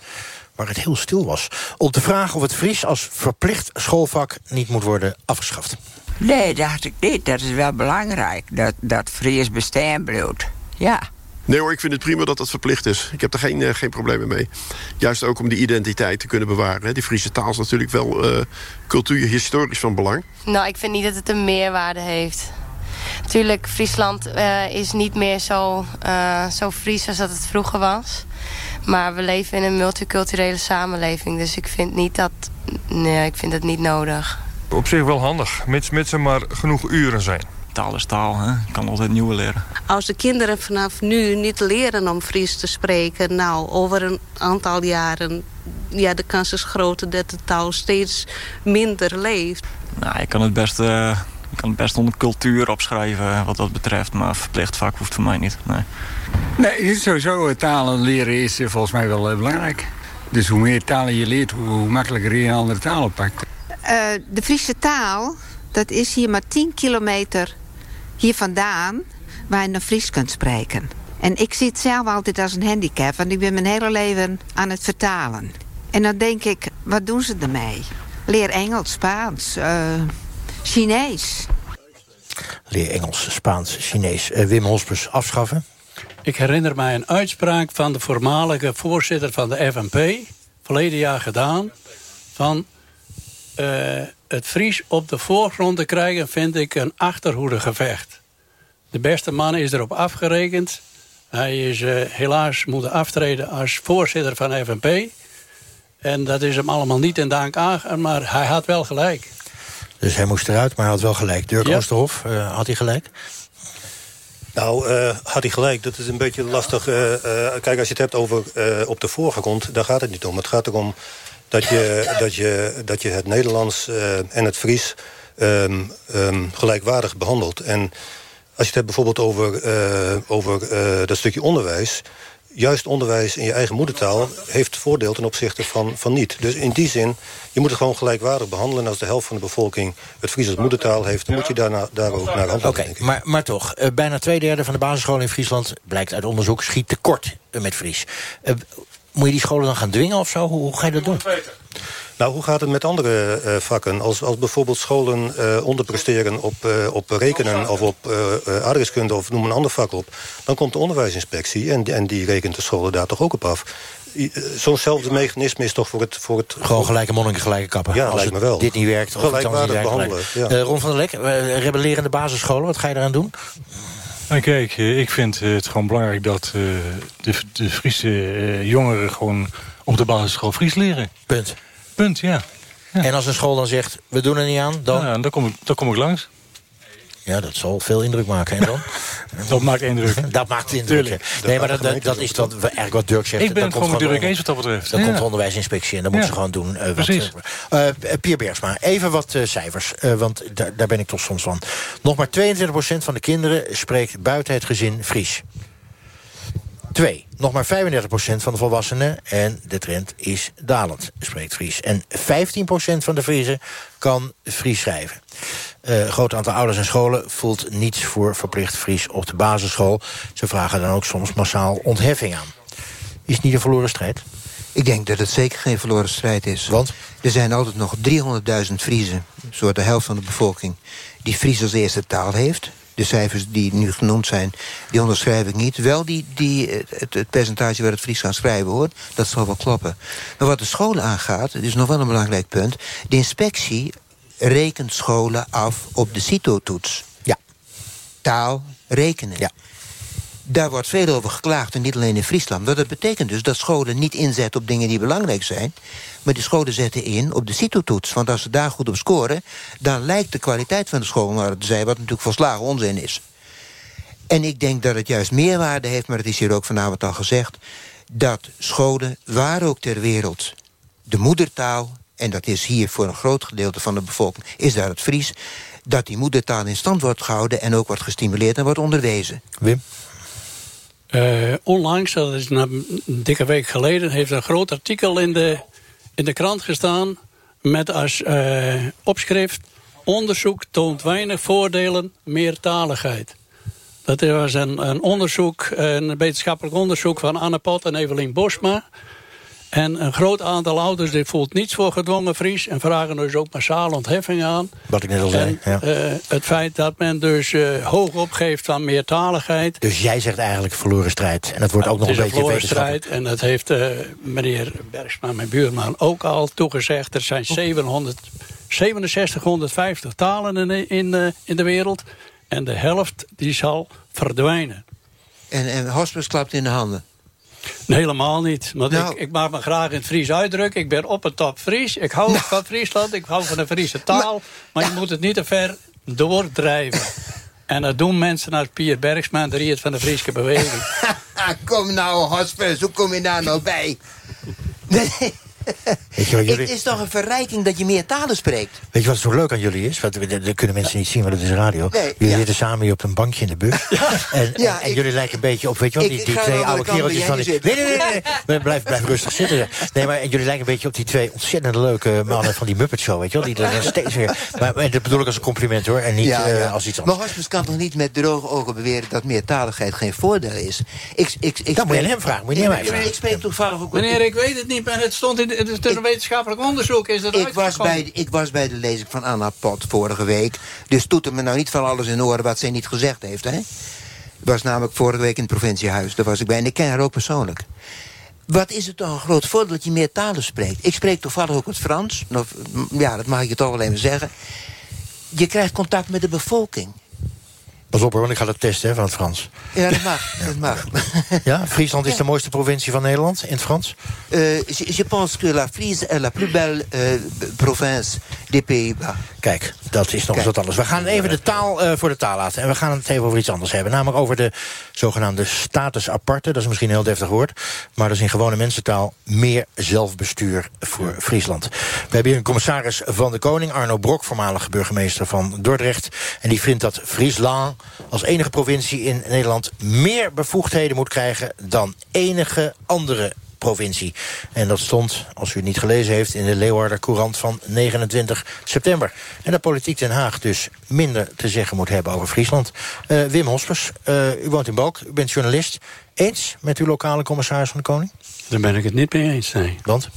waar het heel stil was... om te vragen of het Fries als verplicht schoolvak niet moet worden afgeschaft. Nee, dacht ik niet. Dat is wel belangrijk. Dat, dat Fries bestaan blijft. Ja. Nee hoor, ik vind het prima dat dat verplicht is. Ik heb er geen, uh, geen problemen mee. Juist ook om die identiteit te kunnen bewaren. Hè. Die Friese taal is natuurlijk wel uh, cultuurhistorisch van belang. Nou, ik vind niet dat het een meerwaarde heeft. Natuurlijk, Friesland uh, is niet meer zo, zo Fries als dat het vroeger was. Maar we leven in een multiculturele samenleving. Dus ik vind, niet dat, nee, ik vind het niet nodig. Op zich wel handig, mits, mits er maar genoeg uren zijn taal is taal. Hè? Je kan altijd nieuwe leren. Als de kinderen vanaf nu niet leren om Fries te spreken... nou, over een aantal jaren... ja, de kans is groter dat de taal steeds minder leeft. Nou, je kan het best... Uh, kan het best onder cultuur opschrijven wat dat betreft. Maar verplicht vak hoeft voor mij niet. Nee, nee sowieso talen leren is eh, volgens mij wel belangrijk. Dus hoe meer talen je leert, hoe makkelijker je een andere taal oppakt. Uh, de Friese taal, dat is hier maar 10 kilometer hier vandaan waar je naar Fries kunt spreken. En ik zie het zelf altijd als een handicap, want ik ben mijn hele leven aan het vertalen. En dan denk ik, wat doen ze ermee? Leer Engels, Spaans, uh, Chinees. Leer Engels, Spaans, Chinees. Uh, Wim Hospes, afschaffen? Ik herinner mij een uitspraak van de voormalige voorzitter van de FNP... verleden jaar gedaan, van... Uh, het Fries op de voorgrond te krijgen... vind ik een achterhoedegevecht. De beste man is erop afgerekend. Hij is uh, helaas moeten aftreden als voorzitter van FNP. En dat is hem allemaal niet in dank aan, maar hij had wel gelijk. Dus hij moest eruit, maar hij had wel gelijk. Dirk ja. Oosterhof, uh, had hij gelijk? Nou, uh, had hij gelijk. Dat is een beetje lastig. Uh, uh, kijk, als je het hebt over op de voorgrond, daar gaat het niet om. Het gaat erom dat je, dat je, dat je het Nederlands uh, en het Fries um, um, gelijkwaardig behandelt. En als je het hebt bijvoorbeeld over, uh, over uh, dat stukje onderwijs... juist onderwijs in je eigen moedertaal heeft voordeel ten opzichte van, van niet. Dus in die zin, je moet het gewoon gelijkwaardig behandelen... als de helft van de bevolking het Fries als moedertaal heeft... dan moet je daarna, daar ook naar handelen. Oké, okay, maar, maar toch, uh, bijna twee derde van de basisscholen in Friesland... blijkt uit onderzoek, schiet tekort met Fries. Uh, moet je die scholen dan gaan dwingen of zo? Hoe, hoe ga je dat doen? Nou, hoe gaat het met andere uh, vakken? Als, als bijvoorbeeld scholen uh, onderpresteren op, uh, op rekenen... of op aardrijkskunde of noem een ander vak op... dan komt de onderwijsinspectie en, en die rekent de scholen daar toch ook op af. Zo'nzelfde mechanisme is toch voor het... Voor het Gewoon gelijke monniken, gelijke kappen. Ja, Als lijkt me wel. dit niet werkt, of het anders niet werkt. behandelen. Ja. Ron van der Lek, rebellerende basisscholen, wat ga je eraan doen? Nou, kijk, ik vind het gewoon belangrijk dat de, de Friese jongeren... gewoon op de basisschool Fries leren. Punt. Punt, ja. ja. En als een school dan zegt, we doen er niet aan, dan... Ja, dan, kom ik, dan kom ik langs. Ja, dat zal veel indruk maken. En dan? dat maakt indruk. Dat maakt indruk. nee, dat maar dat, dat, dat is dat, eigenlijk wat Dirk zegt. Ik ben het gewoon met Dirk eens wat dat betreft. Dan ja. komt de onderwijsinspectie en dan moeten ze gewoon doen. Uh, Precies. Wat, uh, Pier Bergsma, even wat uh, cijfers. want daar, daar ben ik toch soms van. Nog maar 22% van de kinderen spreekt buiten het gezin Fries. Twee, nog maar 35% van de volwassenen, en de trend is dalend, spreekt Fries. En 15% van de Friesen kan Fries schrijven. Een uh, groot aantal ouders en scholen voelt niets voor verplicht Fries op de basisschool. Ze vragen dan ook soms massaal ontheffing aan. Is het niet een verloren strijd? Ik denk dat het zeker geen verloren strijd is. Want? Er zijn altijd nog 300.000 Friesen, soort de helft van de bevolking... die Fries als eerste taal heeft de cijfers die nu genoemd zijn, die onderschrijf ik niet. Wel die, die, het, het percentage waar het Fries gaan schrijven hoort, dat zal wel kloppen. Maar wat de scholen aangaat, dat is nog wel een belangrijk punt... de inspectie rekent scholen af op de CITO-toets. Ja. Taal, rekenen. Ja. Daar wordt veel over geklaagd, en niet alleen in Friesland. Dat betekent dus dat scholen niet inzetten op dingen die belangrijk zijn... maar die scholen zetten in op de CITO-toets. Want als ze daar goed op scoren... dan lijkt de kwaliteit van de school naar te zijn... wat natuurlijk volslagen onzin is. En ik denk dat het juist meerwaarde heeft... maar het is hier ook vanavond al gezegd... dat scholen, waar ook ter wereld, de moedertaal... en dat is hier voor een groot gedeelte van de bevolking... is daar het Fries dat die moedertaal in stand wordt gehouden... en ook wordt gestimuleerd en wordt onderwezen. Wim? Uh, onlangs, dat is een dikke week geleden... heeft een groot artikel in de, in de krant gestaan... met als uh, opschrift... onderzoek toont weinig voordelen, meertaligheid. Dat was een, een onderzoek, een wetenschappelijk onderzoek... van Anne Pot en Evelien Bosma. En een groot aantal ouders die voelt niets voor gedwongen Fries... en vragen dus ook massaal ontheffing aan. Wat ik net al zei, En, ja. eh, het feit dat men dus eh, hoog opgeeft aan meertaligheid... Dus jij zegt eigenlijk verloren strijd. En dat wordt ook nog het een beetje verloren strijd. En dat heeft eh, meneer Bergsma, mijn buurman, ook al toegezegd. Er zijn 700, 6750 talen in, in, eh, in de wereld. En de helft die zal verdwijnen. En, en hospice klapt in de handen. Nee, helemaal niet. Want Nou. ik, ik mag me graag in het Fries uitdrukken. Ik ben op het top Fries. Ik hou Nou. van Friesland. Ik hou van de Friese taal. maar je moet het niet te ver doordrijven. En dat doen mensen als Pier Bergsma, de Riet van de Friese Beweging. kom nou, hospice, hoe kom je daar nou bij? Weet je wat jullie- Het is toch een verrijking dat je meer talen spreekt? Weet je wat zo leuk aan jullie is? Want dat kunnen mensen niet zien, want het is radio. Nee, jullie ja. zitten samen hier op een bankje in de bus. En, Ja, en, en ik- jullie lijken een beetje op, weet je wel, die, twee oude kereltjes van... die- Nee, nee, nee, nee. Blijf, blijf rustig zitten. Nee, maar en jullie lijken een beetje op die twee ontzettend leuke mannen van die Muppet Show, weet je wel? Die er steeds weer... Maar, maar dat bedoel ik als een compliment, hoor. En niet Ja, ja. eh, als iets anders. Maar hospice kan toch niet met droge ogen beweren dat meertaligheid geen voordeel is? Ik, ik, ik Dat moet je aan hem vragen, moet je niet aan mij Ik- vragen. Ik spreek toevallig ook... Meneer, ik weet het niet, maar het stond in het is een wetenschappelijk onderzoek. Is dat Ik was, bij, ik was bij de lezing van Anna Pot vorige week. Dus toet er me nou niet van alles in oren wat zij niet gezegd heeft. Hè? Ik was namelijk vorige week in het provinciehuis. Daar was ik bij en ik ken haar ook persoonlijk. Wat is het toch een groot voordeel dat je meer talen spreekt? Ik spreek toevallig ook het Frans. Of, m, ja, dat mag ik je toch wel even zeggen. Je krijgt contact met de bevolking. Pas op hoor, want ik ga dat testen hè, van het Frans. Ja, dat mag. Dat mag. Ja, Friesland is de mooiste provincie van Nederland, in het Frans. Euh, je, je pense que la Frise est la plus belle euh, province des Pays-Bas. Kijk, dat is nog eens wat anders. We gaan even de taal eh, voor de taal laten. En we gaan het even over iets anders hebben. Namelijk over de zogenaamde status aparte. Dat is misschien een heel deftig woord. Maar dat is in gewone mensentaal meer zelfbestuur voor Friesland. We hebben hier een commissaris van de Koning, Arno Brok, voormalige burgemeester van Dordrecht. En die vindt dat Friesland als enige provincie in Nederland meer bevoegdheden moet krijgen dan enige andere provincie. En dat stond, als u het niet gelezen heeft... in de Leeuwarder Courant van 29 september. En dat Politiek Den Haag dus minder te zeggen moet hebben over Friesland. Eh, Wim Hospers, eh, u woont in Balk, u bent journalist. Eens met uw lokale commissaris van de Koning? Daar ben ik het niet mee eens, nee. Want?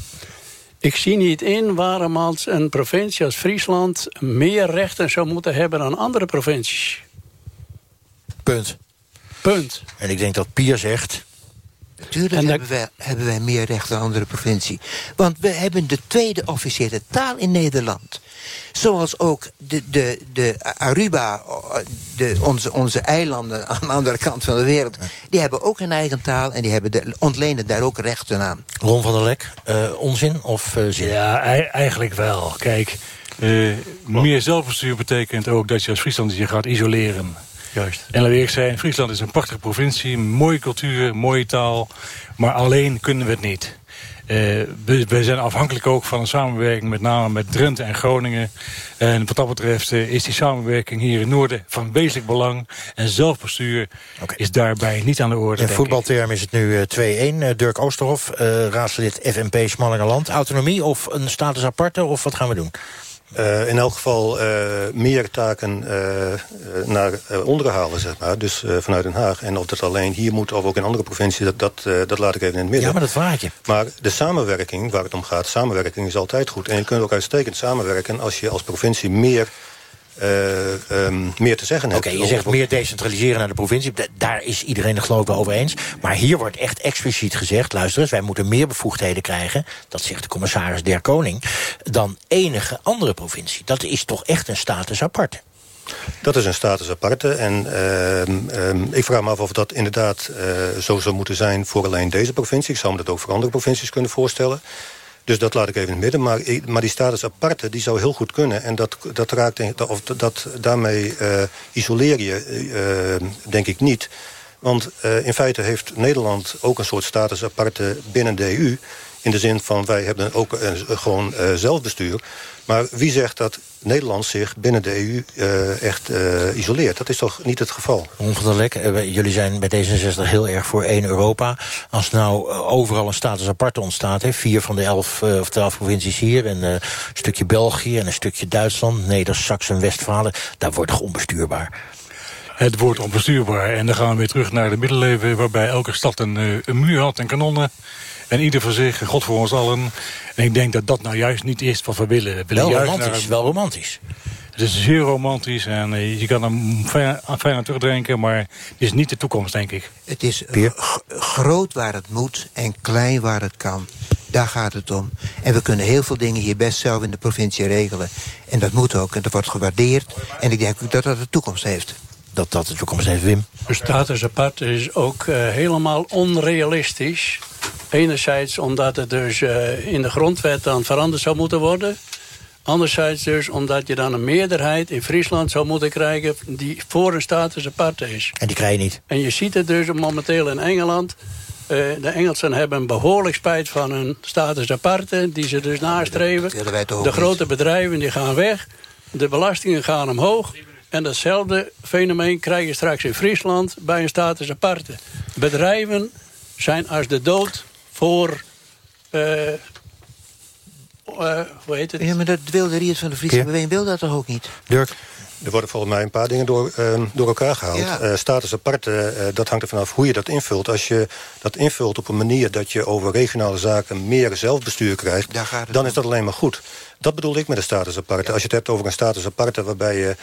Ik zie niet in waarom als een provincie als Friesland... meer rechten zou moeten hebben dan andere provincies. Punt. Punt. En ik denk dat Pier zegt... Natuurlijk dat- hebben, wij, hebben wij meer recht dan andere provincie. Want we hebben de tweede officiële taal in Nederland. Zoals ook de, de, de Aruba, de, onze, onze eilanden aan de andere kant van de wereld... die hebben ook een eigen taal en die hebben de, ontlenen daar ook rechten aan. Ron van der Lek, eh, onzin of eh, zin? Ja, ei- eigenlijk wel. Kijk, eh, meer zelfbestuur betekent ook dat je als Friesland je gaat isoleren. Juist. En laat ik zijn, Friesland is een prachtige provincie, mooie cultuur, mooie taal, maar alleen kunnen we het niet. Eh, we, we zijn afhankelijk ook van een samenwerking, met name met Drenthe en Groningen. En wat dat betreft eh, is die samenwerking hier in het noorden van wezenlijk belang. En zelfbestuur is daarbij niet aan de orde. In voetbalterm is het nu eh, 2-1. Eh, Dirk Oosterhof, raadslid FNP Smallingerland. Autonomie of een status aparte, of wat gaan we doen? Eh, in elk geval eh, meer taken eh, naar onderen halen, zeg maar. Dus vanuit Den Haag. En of dat alleen hier moet of ook in andere provincies, dat, dat, dat laat ik even in het midden. Ja, maar dat vraag je. Maar de samenwerking, waar het om gaat, samenwerking is altijd goed. En je kunt ook uitstekend samenwerken als je als provincie meer, eh, ehm, meer te zeggen hebt. Oké, je zegt meer decentraliseren naar de provincie. Da- Daar is iedereen het geloof ik wel over eens. Maar hier wordt echt expliciet gezegd... luister eens, wij moeten meer bevoegdheden krijgen... dat zegt de commissaris Der Koning... dan enige andere provincie. Dat is toch echt een status apart. Dat is een status aparte. En ehm, ehm, ik vraag me af of dat inderdaad eh, zo zou moeten zijn voor alleen deze provincie. Ik zou me dat ook voor andere provincies kunnen voorstellen. Dus dat laat ik even in het midden. Maar, maar die status aparte, die zou heel goed kunnen. En dat, dat raakt, of dat, daarmee eh, isoleer je, eh, denk ik niet. Want eh, in feite heeft Nederland ook een soort status aparte binnen de EU. In de zin van, wij hebben ook gewoon zelfbestuur. Maar wie zegt dat Nederland zich binnen de EU eh, echt eh, isoleert? Dat is toch niet het geval? Lek, eh, jullie zijn bij D66 heel erg voor één Europa. Als nou overal een status aparte ontstaat... Hè, vier van de elf of twaalf provincies hier... en een stukje België en een stukje Duitsland... Neder, Saxen, Westfalen... daar wordt onbestuurbaar? Het wordt onbestuurbaar. En dan gaan we weer terug naar de middeleeuwen... waarbij elke stad een, eh, een muur had en kanonnen. En ieder voor zich, God voor ons allen. En ik denk dat dat nou juist niet is wat we willen. We willen Wel juist romantisch, naar- wel romantisch. Het is zeer romantisch en eh, je kan er fijn, fijn aan terugdenken... maar het is niet de toekomst, denk ik. Het is g- groot waar het moet en klein waar het kan. Daar gaat het om. En we kunnen heel veel dingen hier best zelf in de provincie regelen. En dat moet ook. En dat wordt gewaardeerd. En ik denk ook dat dat de toekomst heeft. Dat dat de toekomst heeft, Wim. De status apart is ook eh, helemaal onrealistisch. Enerzijds omdat het dus eh, in de grondwet dan veranderd zou moeten worden. Anderzijds dus omdat je dan een meerderheid in Friesland zou moeten krijgen... die voor een status apart is. En die krijg je niet. En je ziet het dus momenteel in Engeland. Eh, de Engelsen hebben behoorlijk spijt van hun status aparte... die ze dus nastreven. De grote bedrijven die gaan weg. De belastingen gaan omhoog. En datzelfde fenomeen krijg je straks in Friesland bij een status aparte. Bedrijven zijn als de dood voor... eh, eh, hoe heet het? Ja, maar dat wilde Riet van de Friese Ja. Beweging wil dat toch ook niet? Dirk? Er worden volgens mij een paar dingen door, ehm, door elkaar gehaald. Ja. Eh, status apart, eh, eh, dat hangt er vanaf hoe je dat invult. Als je dat invult op een manier dat je over regionale zaken meer zelfbestuur krijgt... dan is dat alleen maar goed. Dat bedoel ik met een status aparte. Als je het hebt over een status aparte waarbij je,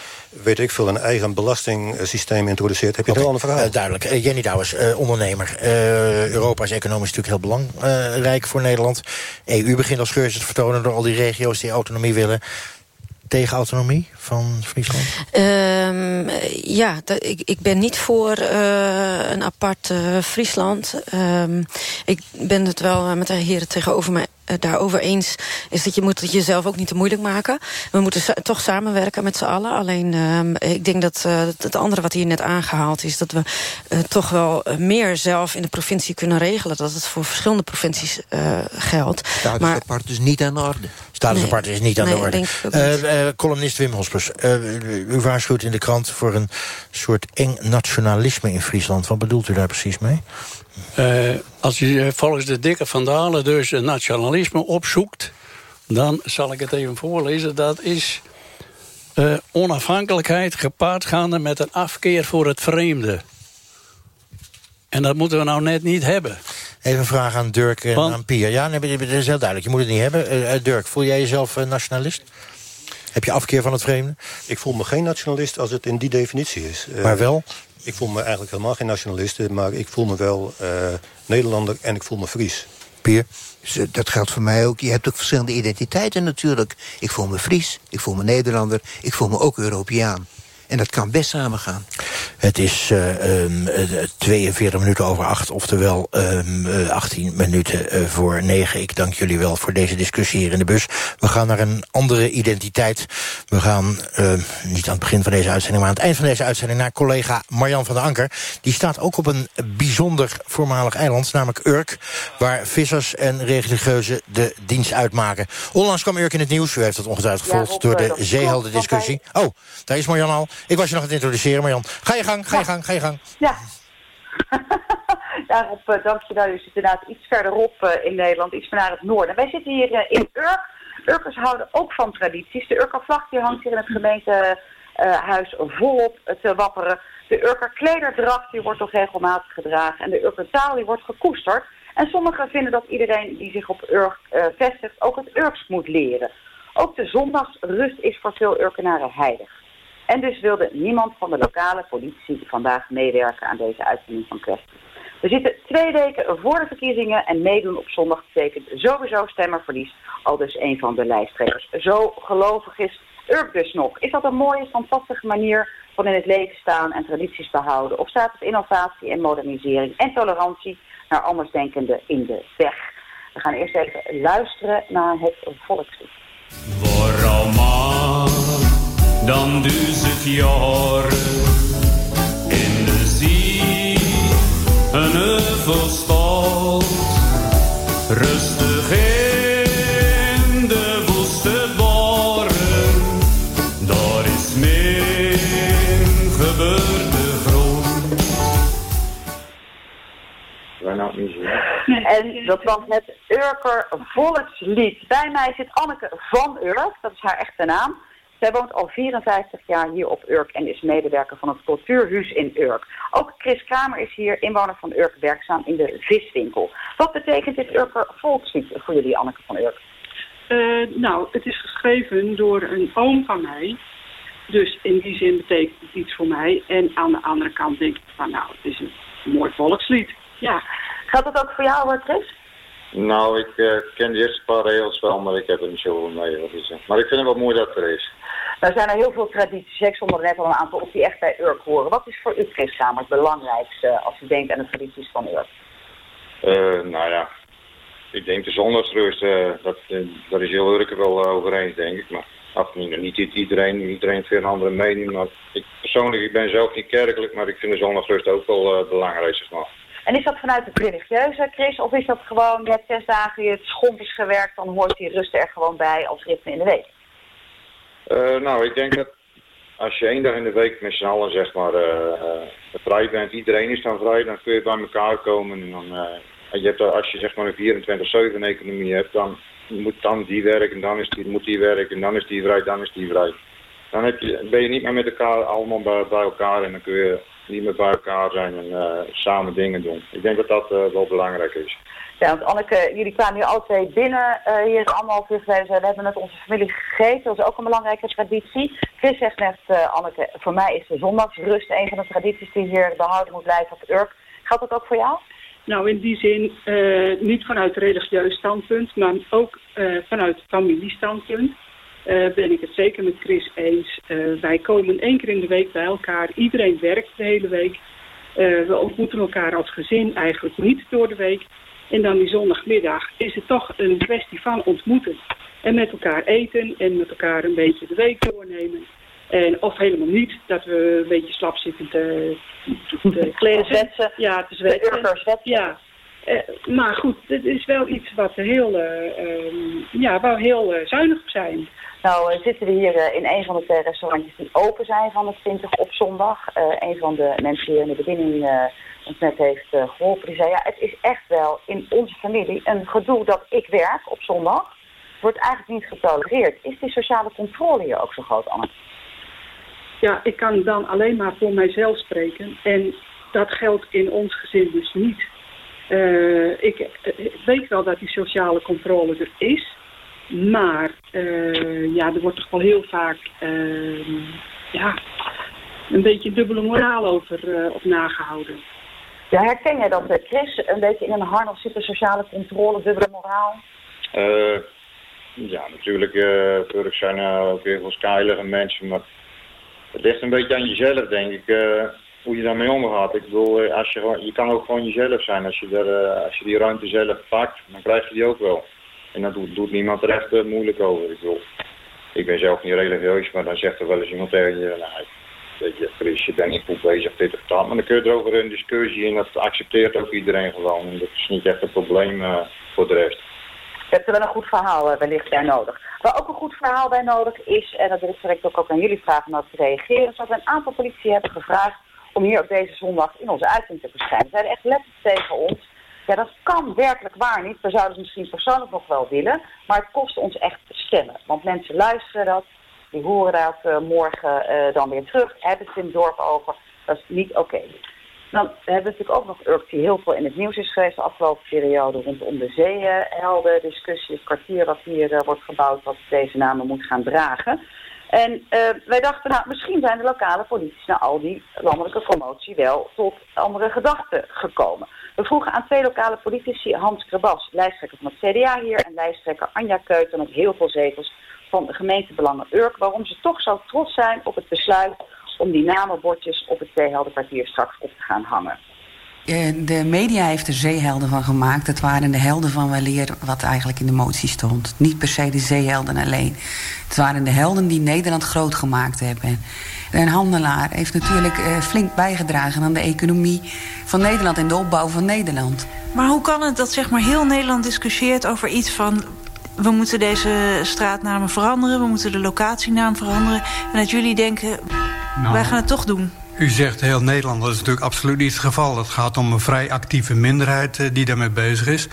weet ik veel, een eigen belastingsysteem introduceert, heb je een heel ander verhaal. Eh, duidelijk. Eh, Jenny Douwers, eh, ondernemer. Eh, Europa is economisch natuurlijk heel belangrijk voor Nederland. EU begint als scheurs te vertonen door al die regio's die autonomie willen. Tegen autonomie van Friesland? Ehm, ja, dat- ik, ik ben niet voor eh, een apart Friesland. Ehm, ik ben het wel met de heren tegenover me eh, daarover eens... is dat je moet het jezelf ook niet te moeilijk maken. We moeten sa- toch samenwerken met z'n allen. Alleen, ehm, ik denk dat eh, het- het andere wat hier net aangehaald is... dat we eh, toch wel eh, meer zelf in de provincie kunnen regelen. Dat het voor verschillende provincies eh, geldt. Status Maar- apart is niet aan de orde. Status Nee. apart is niet aan Nee, de orde. denk ik ook Eh, eh, columnist Wim Hospers, eh, u waarschuwt in de krant voor een soort eng nationalisme in Friesland. Wat bedoelt u daar precies mee? Eh, als je eh, volgens de dikke vandalen dus een nationalisme opzoekt... dan zal ik het even voorlezen. Dat is eh, onafhankelijkheid gepaardgaande met een afkeer voor het vreemde. En dat moeten we nou net niet hebben. Even een vraag aan Dirk en Want- aan Pia. Ja, nee, dat is heel duidelijk. Je moet het niet hebben. Dirk, voel jij jezelf eh, nationalist? Heb je afkeer van het vreemde? Ik voel me geen nationalist als het in die definitie is. Eh, Maar wel? Ik voel me eigenlijk helemaal geen nationalist, maar ik voel me wel eh, Nederlander en ik voel me Fries. Pier? Dat geldt voor mij ook. Je hebt ook verschillende identiteiten natuurlijk. Ik voel me Fries, ik voel me Nederlander, ik voel me ook Europeaan. En dat kan best samengaan. Het is eh, ehm, eh, 42 minuten over 8, oftewel ehm, eh, 18 minuten eh, voor 9. Ik dank jullie wel voor deze discussie hier in de bus. We gaan naar een andere identiteit. We gaan ehm, niet aan het begin van deze uitzending, maar aan het eind van deze uitzending naar collega Marjan van der Anker. Die staat ook op een bijzonder voormalig eiland, namelijk Urk, waar vissers en religieuzen de dienst uitmaken. Onlangs kwam Urk in het nieuws. U heeft het ongetwijfeld Ja, gevolgd door de dat zeehelden-discussie. Oh, daar is Marjan al. Ik was je nog aan het introduceren, Marjan. Ga je gang, ga je gang, ga je gang. Ja. Daarop uh, dank je wel. U zit inderdaad iets verderop uh, in Nederland, iets meer naar het noorden. Wij zitten hier uh, in Urk. Urkers houden ook van tradities. De Urkervlag die hangt hier in het gemeentehuis volop te wapperen. De Urker klederdracht die wordt toch regelmatig gedragen. En de Urkertaal die wordt gekoesterd. En sommigen vinden dat iedereen die zich op Urk vestigt ook het Urks moet leren. Ook de zondagsrust is voor veel Urkenaren heilig. En dus wilde niemand van de lokale politie vandaag meewerken aan deze uitzending van kwestie. We zitten twee weken voor de verkiezingen en meedoen op zondag betekent sowieso stemmerverlies. Al dus een van de lijsttrekkers. Zo gelovig is Urk dus nog. Is dat een mooie, standvastige manier van in het leven staan en tradities behouden? Of staat het innovatie en modernisering en tolerantie naar andersdenkenden in de weg? We gaan eerst even luisteren naar het volkslied. Dan duizend jaren in de zee een heuvelstad, rustig in de woeste boren, daar is mijn geboortegrond. En dat was het Urker Volkslied. Bij mij zit Anneke van Urk, dat is haar echte naam. Zij woont al 54 jaar hier op Urk en is medewerker van het cultuurhuis in Urk. Ook Chris Kramer is hier, inwoner van Urk, werkzaam in de viswinkel. Wat betekent dit Urker volkslied voor jullie, Anneke van Urk? Uh, nou, het is geschreven door een oom van mij. Dus in die zin betekent het iets voor mij. En aan de andere kant denk ik van, nou, het is een mooi volkslied. Ja. Gaat dat ook voor jou, Chris? Nou, ik uh, ken de eerste paar regels wel, maar ik heb er niet zo mee. Maar ik vind het wel mooi dat er is. Nou zijn er heel veel tradities, ik stond er net al een aantal op die echt bij Urk horen. Wat is voor u, Chris Kamer, het belangrijkste als u denkt aan de tradities van Urk? Uh, nou ja, ik denk de zondagsrust, uh, dat, daar is heel Urk wel over eens, denk ik. Maar af, niet iedereen, iedereen heeft weer een andere mening. Maar ik persoonlijk, ik ben zelf niet kerkelijk, maar ik vind de zondagsrust ook wel belangrijk, zeg maar. En is dat vanuit het religieuze, Chris? Of is dat gewoon, je hebt zes dagen je het schomp is gewerkt, dan hoort die rust er gewoon bij als ritme in de week? Uh, nou, ik denk dat als je één dag in de week met z'n allen zeg maar uh, vrij bent, iedereen is dan vrij, dan kun je bij elkaar komen. En dan, je hebt, als je zeg maar een 24-7 economie hebt, dan moet dan die werken, dan is die, moet die werken, dan is die vrij, dan is die vrij. Dan heb je, ben je niet meer met elkaar allemaal bij elkaar en dan kun je niet meer bij elkaar zijn en uh, samen dingen doen. Ik denk dat dat uh, wel belangrijk is. Ja, want Anneke, jullie kwamen hier alle twee binnen uh, hier anderhalf uur geleden. We hebben met onze familie gegeten. Dat is ook een belangrijke traditie. Chris zegt net, Anneke, voor mij is de zondagsrust een van de tradities die hier behouden moet blijven op Urk. Geldt dat ook voor jou? Nou, in die zin niet vanuit religieus standpunt, maar ook vanuit familiestandpunt. Uh, ben ik het zeker met Chris eens. Uh, wij komen één keer in de week bij elkaar. Iedereen werkt de hele week. Uh, we ontmoeten elkaar als gezin eigenlijk niet door de week. En dan die zondagmiddag is het toch een kwestie van ontmoeten. En met elkaar eten en met elkaar een beetje de week doornemen. En, of helemaal niet, dat we een beetje slap zitten te, te. Ja, te zwetsen. Ja. Maar goed, het is wel iets wat heel, um, ja, waar we heel zuinig op zijn. Nou zitten we hier in een van de twee restaurantjes die open zijn van de 20 op zondag. Een van de mensen die in de bediening ons net heeft geholpen, die zei... ja, het is echt wel in onze familie een gedoe dat ik werk op zondag. Wordt eigenlijk niet getolereerd. Is die sociale controle hier ook zo groot, Anne? Ja, ik kan dan alleen maar voor mijzelf spreken. En dat geldt in ons gezin dus niet. Ik weet wel dat die sociale controle er is... Maar uh, ja, er wordt toch wel heel vaak uh, ja, een beetje dubbele moraal over uh, op nagehouden. Ja, herken jij dat, Chris? Een beetje in een harnas zitten, sociale controle, dubbele moraal? ja, natuurlijk. Uh, zijn er ook heel veel skeilige mensen, maar het ligt een beetje aan jezelf, denk ik. Hoe je daarmee omgaat. Ik bedoel, als je, je kan ook gewoon jezelf zijn. Als je, er, als je die ruimte zelf pakt, dan krijg je die ook wel. En dat doet, doet niemand er echt uh, moeilijk over. Ik, ik ben zelf niet religieus, maar dan zegt er wel eens iemand tegen je... Nou, weet je, Chris, je bent niet goed bezig, dit of dat. Maar dan kun je erover een discussie en dat accepteert ook iedereen gewoon. En dat is niet echt een probleem voor de rest. Je hebt er wel een goed verhaal wellicht bij nodig. Waar ook een goed verhaal bij nodig is, en dat wil ik direct ook, ook aan jullie vragen om te reageren, is dat we een aantal politie hebben gevraagd om hier op deze zondag in onze uitzending te verschijnen. Ze zeiden echt letterlijk tegen ons, ja, dat kan werkelijk waar niet. We zouden het misschien persoonlijk nog wel willen, maar het kost ons echt stemmen. Want mensen luisteren dat, die horen dat uh, morgen uh, dan weer terug, hebben het in het dorp over. Dat is niet oké. Dan hebben we natuurlijk ook nog Urk die heel veel in het nieuws is geweest de afgelopen periode rondom de zeehelden, discussie, het kwartier wat hier uh, wordt gebouwd, wat deze namen moet gaan dragen. En wij dachten, nou, misschien zijn de lokale politici na al die landelijke promotie wel tot andere gedachten gekomen. We vroegen aan twee lokale politici, Hans Krebas, lijsttrekker van het CDA hier... en lijsttrekker Anja Keuten met heel veel zetels van de gemeentebelangen Urk... waarom ze toch zo trots zijn op het besluit om die namenbordjes op het Zeeheldenkwartier straks op te gaan hangen. Eh, de media heeft er zeehelden van gemaakt. Het waren de helden van weleer wat eigenlijk in de motie stond. Niet per se de zeehelden alleen. Het waren de helden die Nederland groot gemaakt hebben. Een handelaar heeft natuurlijk uh, flink bijgedragen aan de economie van Nederland en de opbouw van Nederland. Maar hoe kan het dat zeg maar, heel Nederland discussieert over iets van... we moeten deze straatnamen veranderen, we moeten de locatienaam veranderen... en dat jullie denken, nou, wij gaan het toch doen? U zegt heel Nederland, dat is natuurlijk absoluut niet het geval. Het gaat om een vrij actieve minderheid uh, die daarmee bezig is.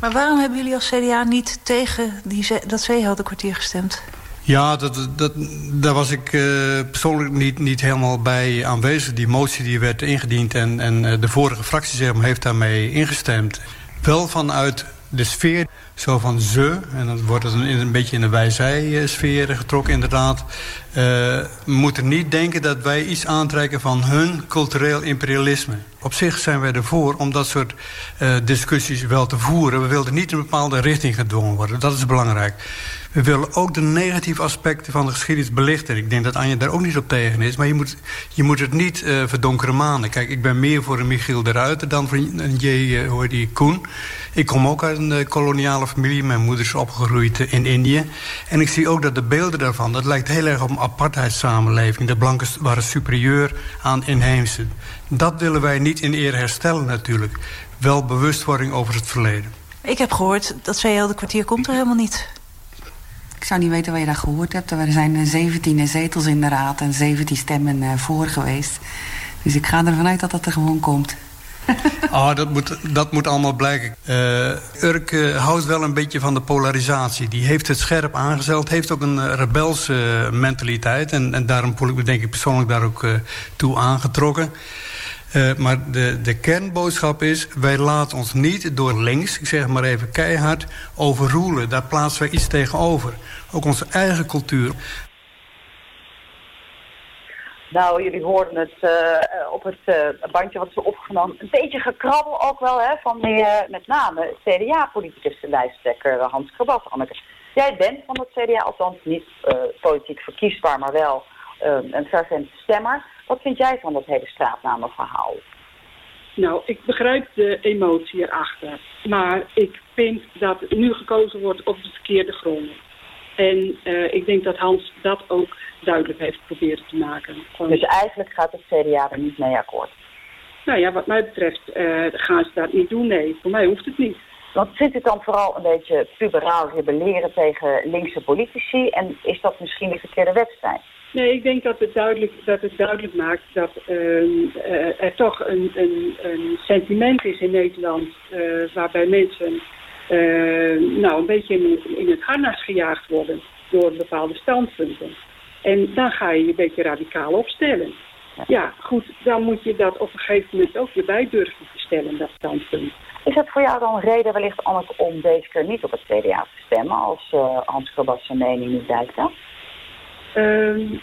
Maar waarom hebben jullie als CDA niet tegen die, dat zeeheldenkwartier gestemd? Ja, dat, dat, daar was ik uh, persoonlijk niet, niet helemaal bij aanwezig. Die motie die werd ingediend en, en uh, de vorige fractie heeft daarmee ingestemd. Wel vanuit de sfeer, zo van ze, en dan wordt het een, een beetje in de wij-zij-sfeer getrokken inderdaad... We moeten niet denken dat wij iets aantrekken van hun cultureel imperialisme. Op zich zijn wij ervoor om dat soort uh, discussies wel te voeren. We willen niet in een bepaalde richting gedwongen worden, dat is belangrijk. We willen ook de negatieve aspecten van de geschiedenis belichten. Ik denk dat Anja daar ook niet op tegen is. Maar je moet, je moet het niet uh, verdonkeren manen. Kijk, ik ben meer voor een Michiel de Ruiter dan voor een J. Hoe die Koen. Ik kom ook uit een uh, familie. Mijn moeder is opgegroeid in Indië. En ik zie ook dat de beelden daarvan... dat lijkt heel erg op een apartheidssamenleving. De blanken waren superieur aan inheemse. Dat willen wij niet in eer herstellen natuurlijk. Wel bewustwording over het verleden. Ik heb gehoord dat de kwartier komt er helemaal niet. Ik zou niet weten wat je daar gehoord hebt. Er zijn 17 zetels in de raad en 17 stemmen uh, voor geweest. Dus ik ga ervan uit dat dat er gewoon komt. oh, dat moet, dat moet allemaal blijken. Uh, Urk uh, houdt wel een beetje van de polarisatie. Die heeft het scherp aangezeld. Heeft ook een rebelse mentaliteit. En, en daarom voel ik me denk ik persoonlijk daar ook toe aangetrokken. Uh, maar de, de kernboodschap is... wij laten ons niet door links, ik zeg maar even keihard, overroelen. Daar plaatsen wij iets tegenover. Ook onze eigen cultuur. Nou, jullie hoorden het uh, op het uh, bandje wat ze opgenomen. Een beetje gekrabbel ook wel, hè, van die, met name CDA-politicus, lijsttrekker Hans Krabas, Anneke. Jij bent van het CDA, althans niet politiek verkiesbaar, maar wel een fervent stemmer. Wat vind jij van dat hele straatnamenverhaal? Nou, ik begrijp de emotie erachter. Maar ik vind dat nu gekozen wordt op de verkeerde gronden. En uh, ik denk dat Hans dat ook duidelijk heeft proberen te maken. Dus eigenlijk gaat het CDA er niet mee akkoord? Nou ja, wat mij betreft uh, gaan ze dat niet doen. Nee, voor mij hoeft het niet. Want zit het dan vooral een beetje puberaal rebelleren tegen linkse politici? En is dat misschien de verkeerde wedstrijd? Nee, ik denk dat het duidelijk, dat het duidelijk maakt dat uh, uh, er toch een, een, een, sentiment is in Nederland uh, waarbij mensen nou, een beetje in, in, het harnas gejaagd worden door bepaalde standpunten. En dan ga je je een beetje radicaal opstellen. Ja, goed, dan moet je dat op een gegeven moment ook weer bij durven te stellen, dat standpunt. Is dat voor jou dan een reden wellicht Anneke, om deze keer niet op het CDA te stemmen als uh, Hans Krabas zijn mening niet bijstaat? Um,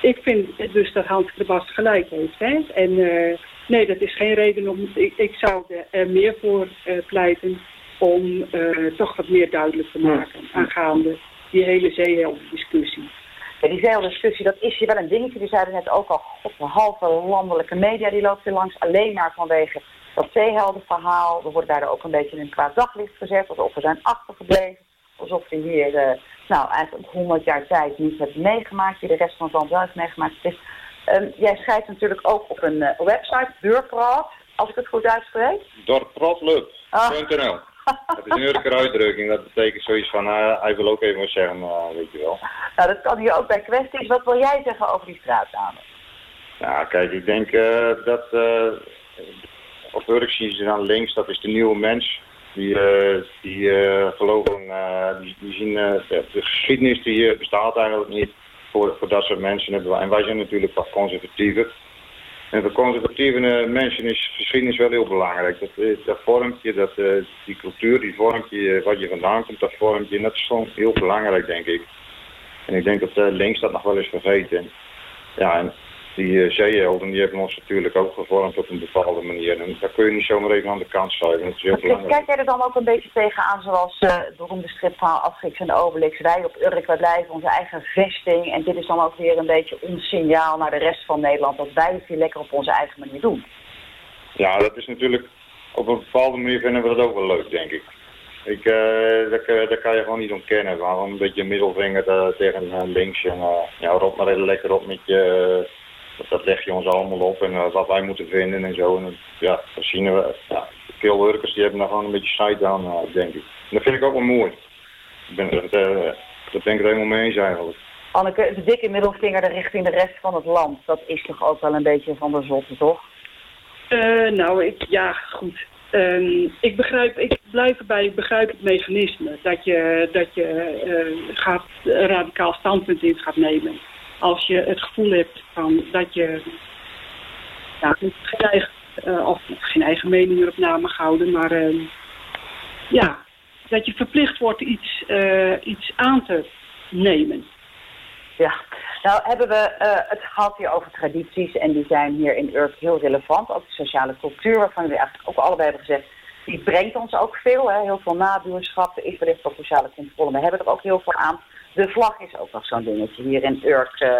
ik vind dus dat Hans Krabas gelijk heeft. Hè? En uh, nee, dat is geen reden om... Ik, ik zou er meer voor uh, pleiten om uh, toch wat meer duidelijk te maken aangaande die hele zeehelden-discussie. Ja, die zeehelden-discussie, dat is hier wel een dingetje. Die zeiden net ook al, god, de halve landelijke media die loopt hier langs alleen maar vanwege dat zeeheldenverhaal. We worden daar ook een beetje in een kwaad daglicht gezet, alsof we zijn achtergebleven. Alsof we hier, uh, nou, eigenlijk 100 jaar tijd niet hebben meegemaakt, die de rest van het land wel heeft meegemaakt. Dus, um, jij schrijft natuurlijk ook op een uh, website, Deurpraat, als ik het goed uitspreek. Dorpraatlup.nl Dat is een Urker uitdrukking, dat betekent zoiets van, uh, hij wil ook even wat zeggen, weet je wel. Nou, dat kan hier ook bij kwesties. Wat wil jij zeggen over die straatnamen? Nou, kijk, ik denk dat op Urk zien ze dan links, dat is de nieuwe mens. Die, uh, die uh, geloven, uh, die, die, zien de, de, geschiedenis die hier bestaat eigenlijk niet voor, voor dat soort mensen. En wij zijn natuurlijk wat conservatiever. En voor conservatieve mensen is geschiedenis wel heel belangrijk. Dat, dat vormt je, dat, die cultuur, die vormt je, wat je vandaan komt, dat vormt je. En dat is heel belangrijk, denk ik. En ik denk dat links dat nog wel eens vergeten. Ja, en die uh, zeehelden die hebben ons natuurlijk ook gevormd op een bepaalde manier. En daar kun je niet zomaar even aan de kant schuiven. Kijk jij er dan ook een beetje tegenaan zoals uh, de beroemde stripverhaal en Obelix. Wij op Urk, wij blijven onze eigen vesting. En dit is dan ook weer een beetje ons signaal naar de rest van Nederland. Dat wij het hier lekker op onze eigen manier doen. Ja, dat is natuurlijk... Op een bepaalde manier vinden we dat ook wel leuk, denk ik. Ik, uh, dat, dat, kan je gewoon niet ontkennen. Waarom een beetje middelvinger tegen links. En ja, rot maar even lekker op met je dat leg je ons allemaal op en uh, wat wij moeten vinden en zo. En ja, dan zien we, ja, de killworkers die hebben nog gewoon een beetje side aan, uh, denk ik. En dat vind ik ook wel mooi. Ik ben, dat, uh, dat ben ik er helemaal mee eens eigenlijk. Anneke, de dikke middelvinger richting de rest van het land, dat is toch ook wel een beetje van de zotte, toch? nou, ik, ja, goed. Um, ik begrijp, ik blijven bij het begrijpelijk mechanisme. Dat je, dat je eh, gaat, een radicaal standpunt in gaat nemen. Als je het gevoel hebt van dat je geen, eigen, uh, of geen eigen mening erop na mag houden, maar uh, ja, dat je verplicht wordt iets, iets aan te nemen. Ja, nou hebben we het gehad hier over tradities en die zijn hier in Urk heel relevant. Ook de sociale cultuur, waarvan we eigenlijk ook allebei hebben gezegd, die brengt ons ook veel. Hè? Heel veel nabuurschap, is wellicht ook sociale controle. We hebben er ook heel veel aan. De vlag is ook nog zo'n dingetje. Hier in Urk uh,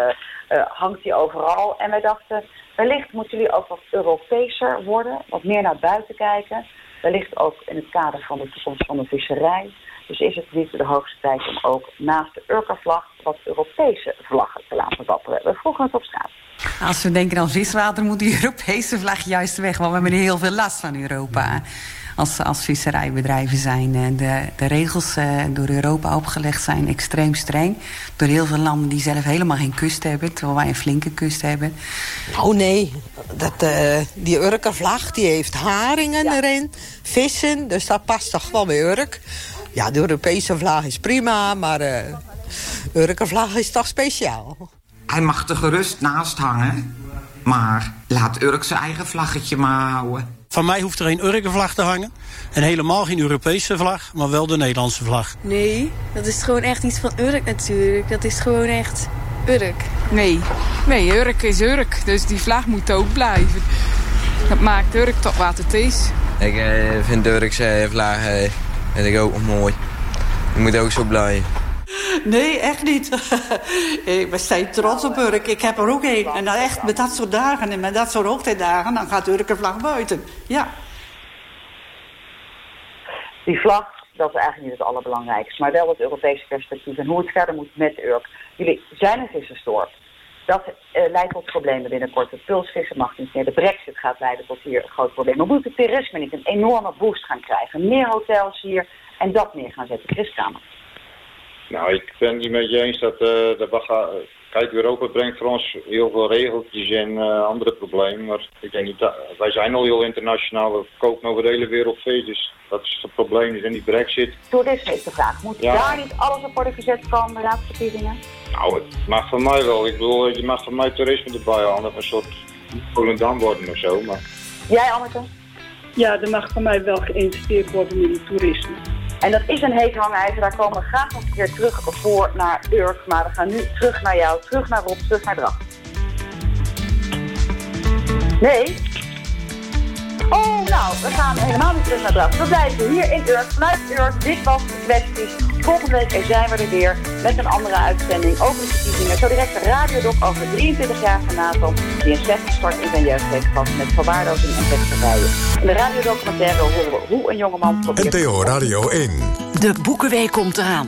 uh, hangt die overal. En wij dachten, wellicht moeten jullie ook wat Europeeser worden. Wat meer naar buiten kijken. Wellicht ook in het kader van de toekomst van de visserij. Dus is het niet de hoogste tijd om ook naast de Urker-vlag wat Europese vlaggen te laten wapperen. We vroegen het op straat. Als we denken aan viswater moet die Europese vlag juist weg. Want we hebben heel veel last van Europa als, als visserijbedrijven zijn. Eh, de, de regels uh, door Europa opgelegd zijn extreem streng. Door heel veel landen die zelf helemaal geen kust hebben. Terwijl wij een flinke kust hebben. Oh nee, dat, uh, die Urkenvlag die heeft haringen ja. erin. Vissen, dus dat past toch wel bij Urk. Ja, de Europese vlag is prima, maar de uh, Urkenvlag is toch speciaal. Hij mag er gerust naast hangen. Maar laat Urk zijn eigen vlaggetje maar houden. Van mij hoeft er geen Urkenvlag te hangen. En helemaal geen Europese vlag, maar wel de Nederlandse vlag. Nee, dat is gewoon echt iets van Urk natuurlijk. Dat is gewoon echt Urk. Nee, nee, Urk is Urk. Dus die vlag moet ook blijven. Dat maakt Urk toch wat het is. Ik eh, vind de Urkse vlag eh, vind ik ook mooi. Die moet ook zo blijven. Nee, echt niet. ben steeds trots op Urk. Ik heb er ook een. En dan echt met dat soort dagen en met dat soort hoogtijdagen... dan gaat Urk een vlag buiten. Ja. Die vlag, dat is eigenlijk niet het allerbelangrijkste. Maar wel het Europese perspectief en hoe het verder moet met Urk. Jullie zijn een vissersdorp. Dat uh, leidt tot problemen binnenkort. Het pulsvissen mag niet meer. De brexit gaat leiden tot hier een groot probleem. Maar moet het toerisme niet een enorme boost gaan krijgen? Meer hotels hier en dat neer gaan zetten. Chris Kramer. Nou, ik ben het niet met je eens dat uh, de Baga... Kijk, Europa brengt voor ons heel veel regeltjes en uh, andere problemen. Maar ik denk niet dat... Wij zijn al heel internationaal. We kopen over de hele wereld vee. Dus dat is het probleem. Dus in die brexit... Toerisme is de vraag. Moet ja. daar niet alles op worden gezet van de raadsverkiezingen? Nou, het mag van mij wel. Ik bedoel, je mag van mij toerisme erbij halen. Een soort Volendam worden of zo. Maar... Jij, Anneke? Ja, er mag van mij wel geïnvesteerd worden in het toerisme. En dat is een heet hangijzer. Daar komen we graag nog een keer terug voor naar Urk. Maar we gaan nu terug naar jou, terug naar Rob, terug naar Dracht. Nee? Oh, nou, we gaan helemaal niet terug naar Dracht. We blijven hier in Urk, vanuit Urk. Dit was de kwestie. Volgende week zijn we er weer met een andere uitzending over de verkiezingen. Zo direct de radiodoc over 23 jaar van NATO. Die een slechte start in zijn jeugd heeft gehad met verwaarlozing en pesterijen. In de radiodocumentaire horen we hoe een jongeman... NTO Radio 1. De Boekenweek komt eraan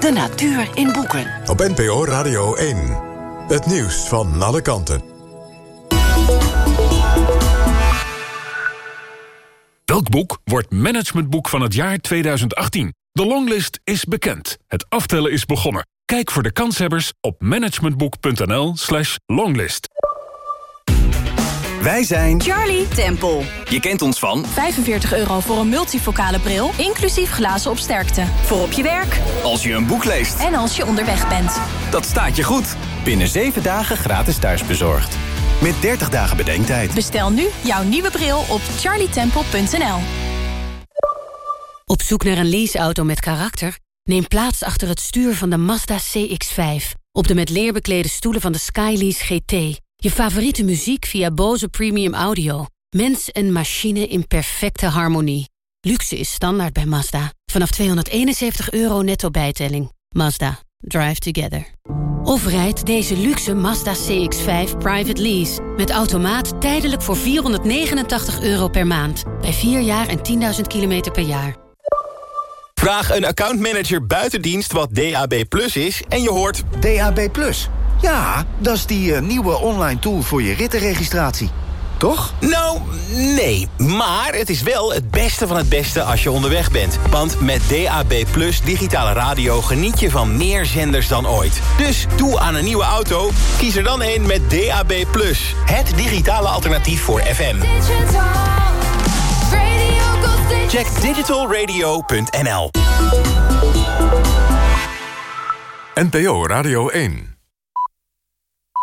De natuur in boeken. Op NPO Radio 1. Het nieuws van alle kanten. Welk boek wordt managementboek van het jaar 2018? De longlist is bekend. Het aftellen is begonnen. Kijk voor de kanshebbers op managementboek.nl slash longlist. Wij zijn Charlie Temple. Je kent ons van 45 euro voor een multifocale bril, inclusief glazen op sterkte. Voor op je werk. Als je een boek leest. En als je onderweg bent. Dat staat je goed. Binnen 7 dagen gratis thuisbezorgd. Met 30 dagen bedenktijd. Bestel nu jouw nieuwe bril op charlietemple.nl. Op zoek naar een leaseauto met karakter? Neem plaats achter het stuur van de Mazda CX-5. Op de met leer beklede stoelen van de Skylease GT. Je favoriete muziek via Bose Premium Audio. Mens en machine in perfecte harmonie. Luxe is standaard bij Mazda. Vanaf 271 euro netto bijtelling. Mazda. Drive together. Of rijd deze luxe Mazda CX-5 private lease. Met automaat tijdelijk voor 489 euro per maand. Bij 4 jaar en 10.000 kilometer per jaar. Vraag een accountmanager buitendienst wat DAB Plus is en je hoort... DAB Plus? Ja, dat is die uh, nieuwe online tool voor je rittenregistratie. Toch? Nou, nee. Maar het is wel het beste van het beste als je onderweg bent. Want met DAB Plus digitale radio geniet je van meer zenders dan ooit. Dus doe aan een nieuwe auto, kies er dan een met DAB Plus. Het digitale alternatief voor FM. Check digitalradio.nl NPO Radio 1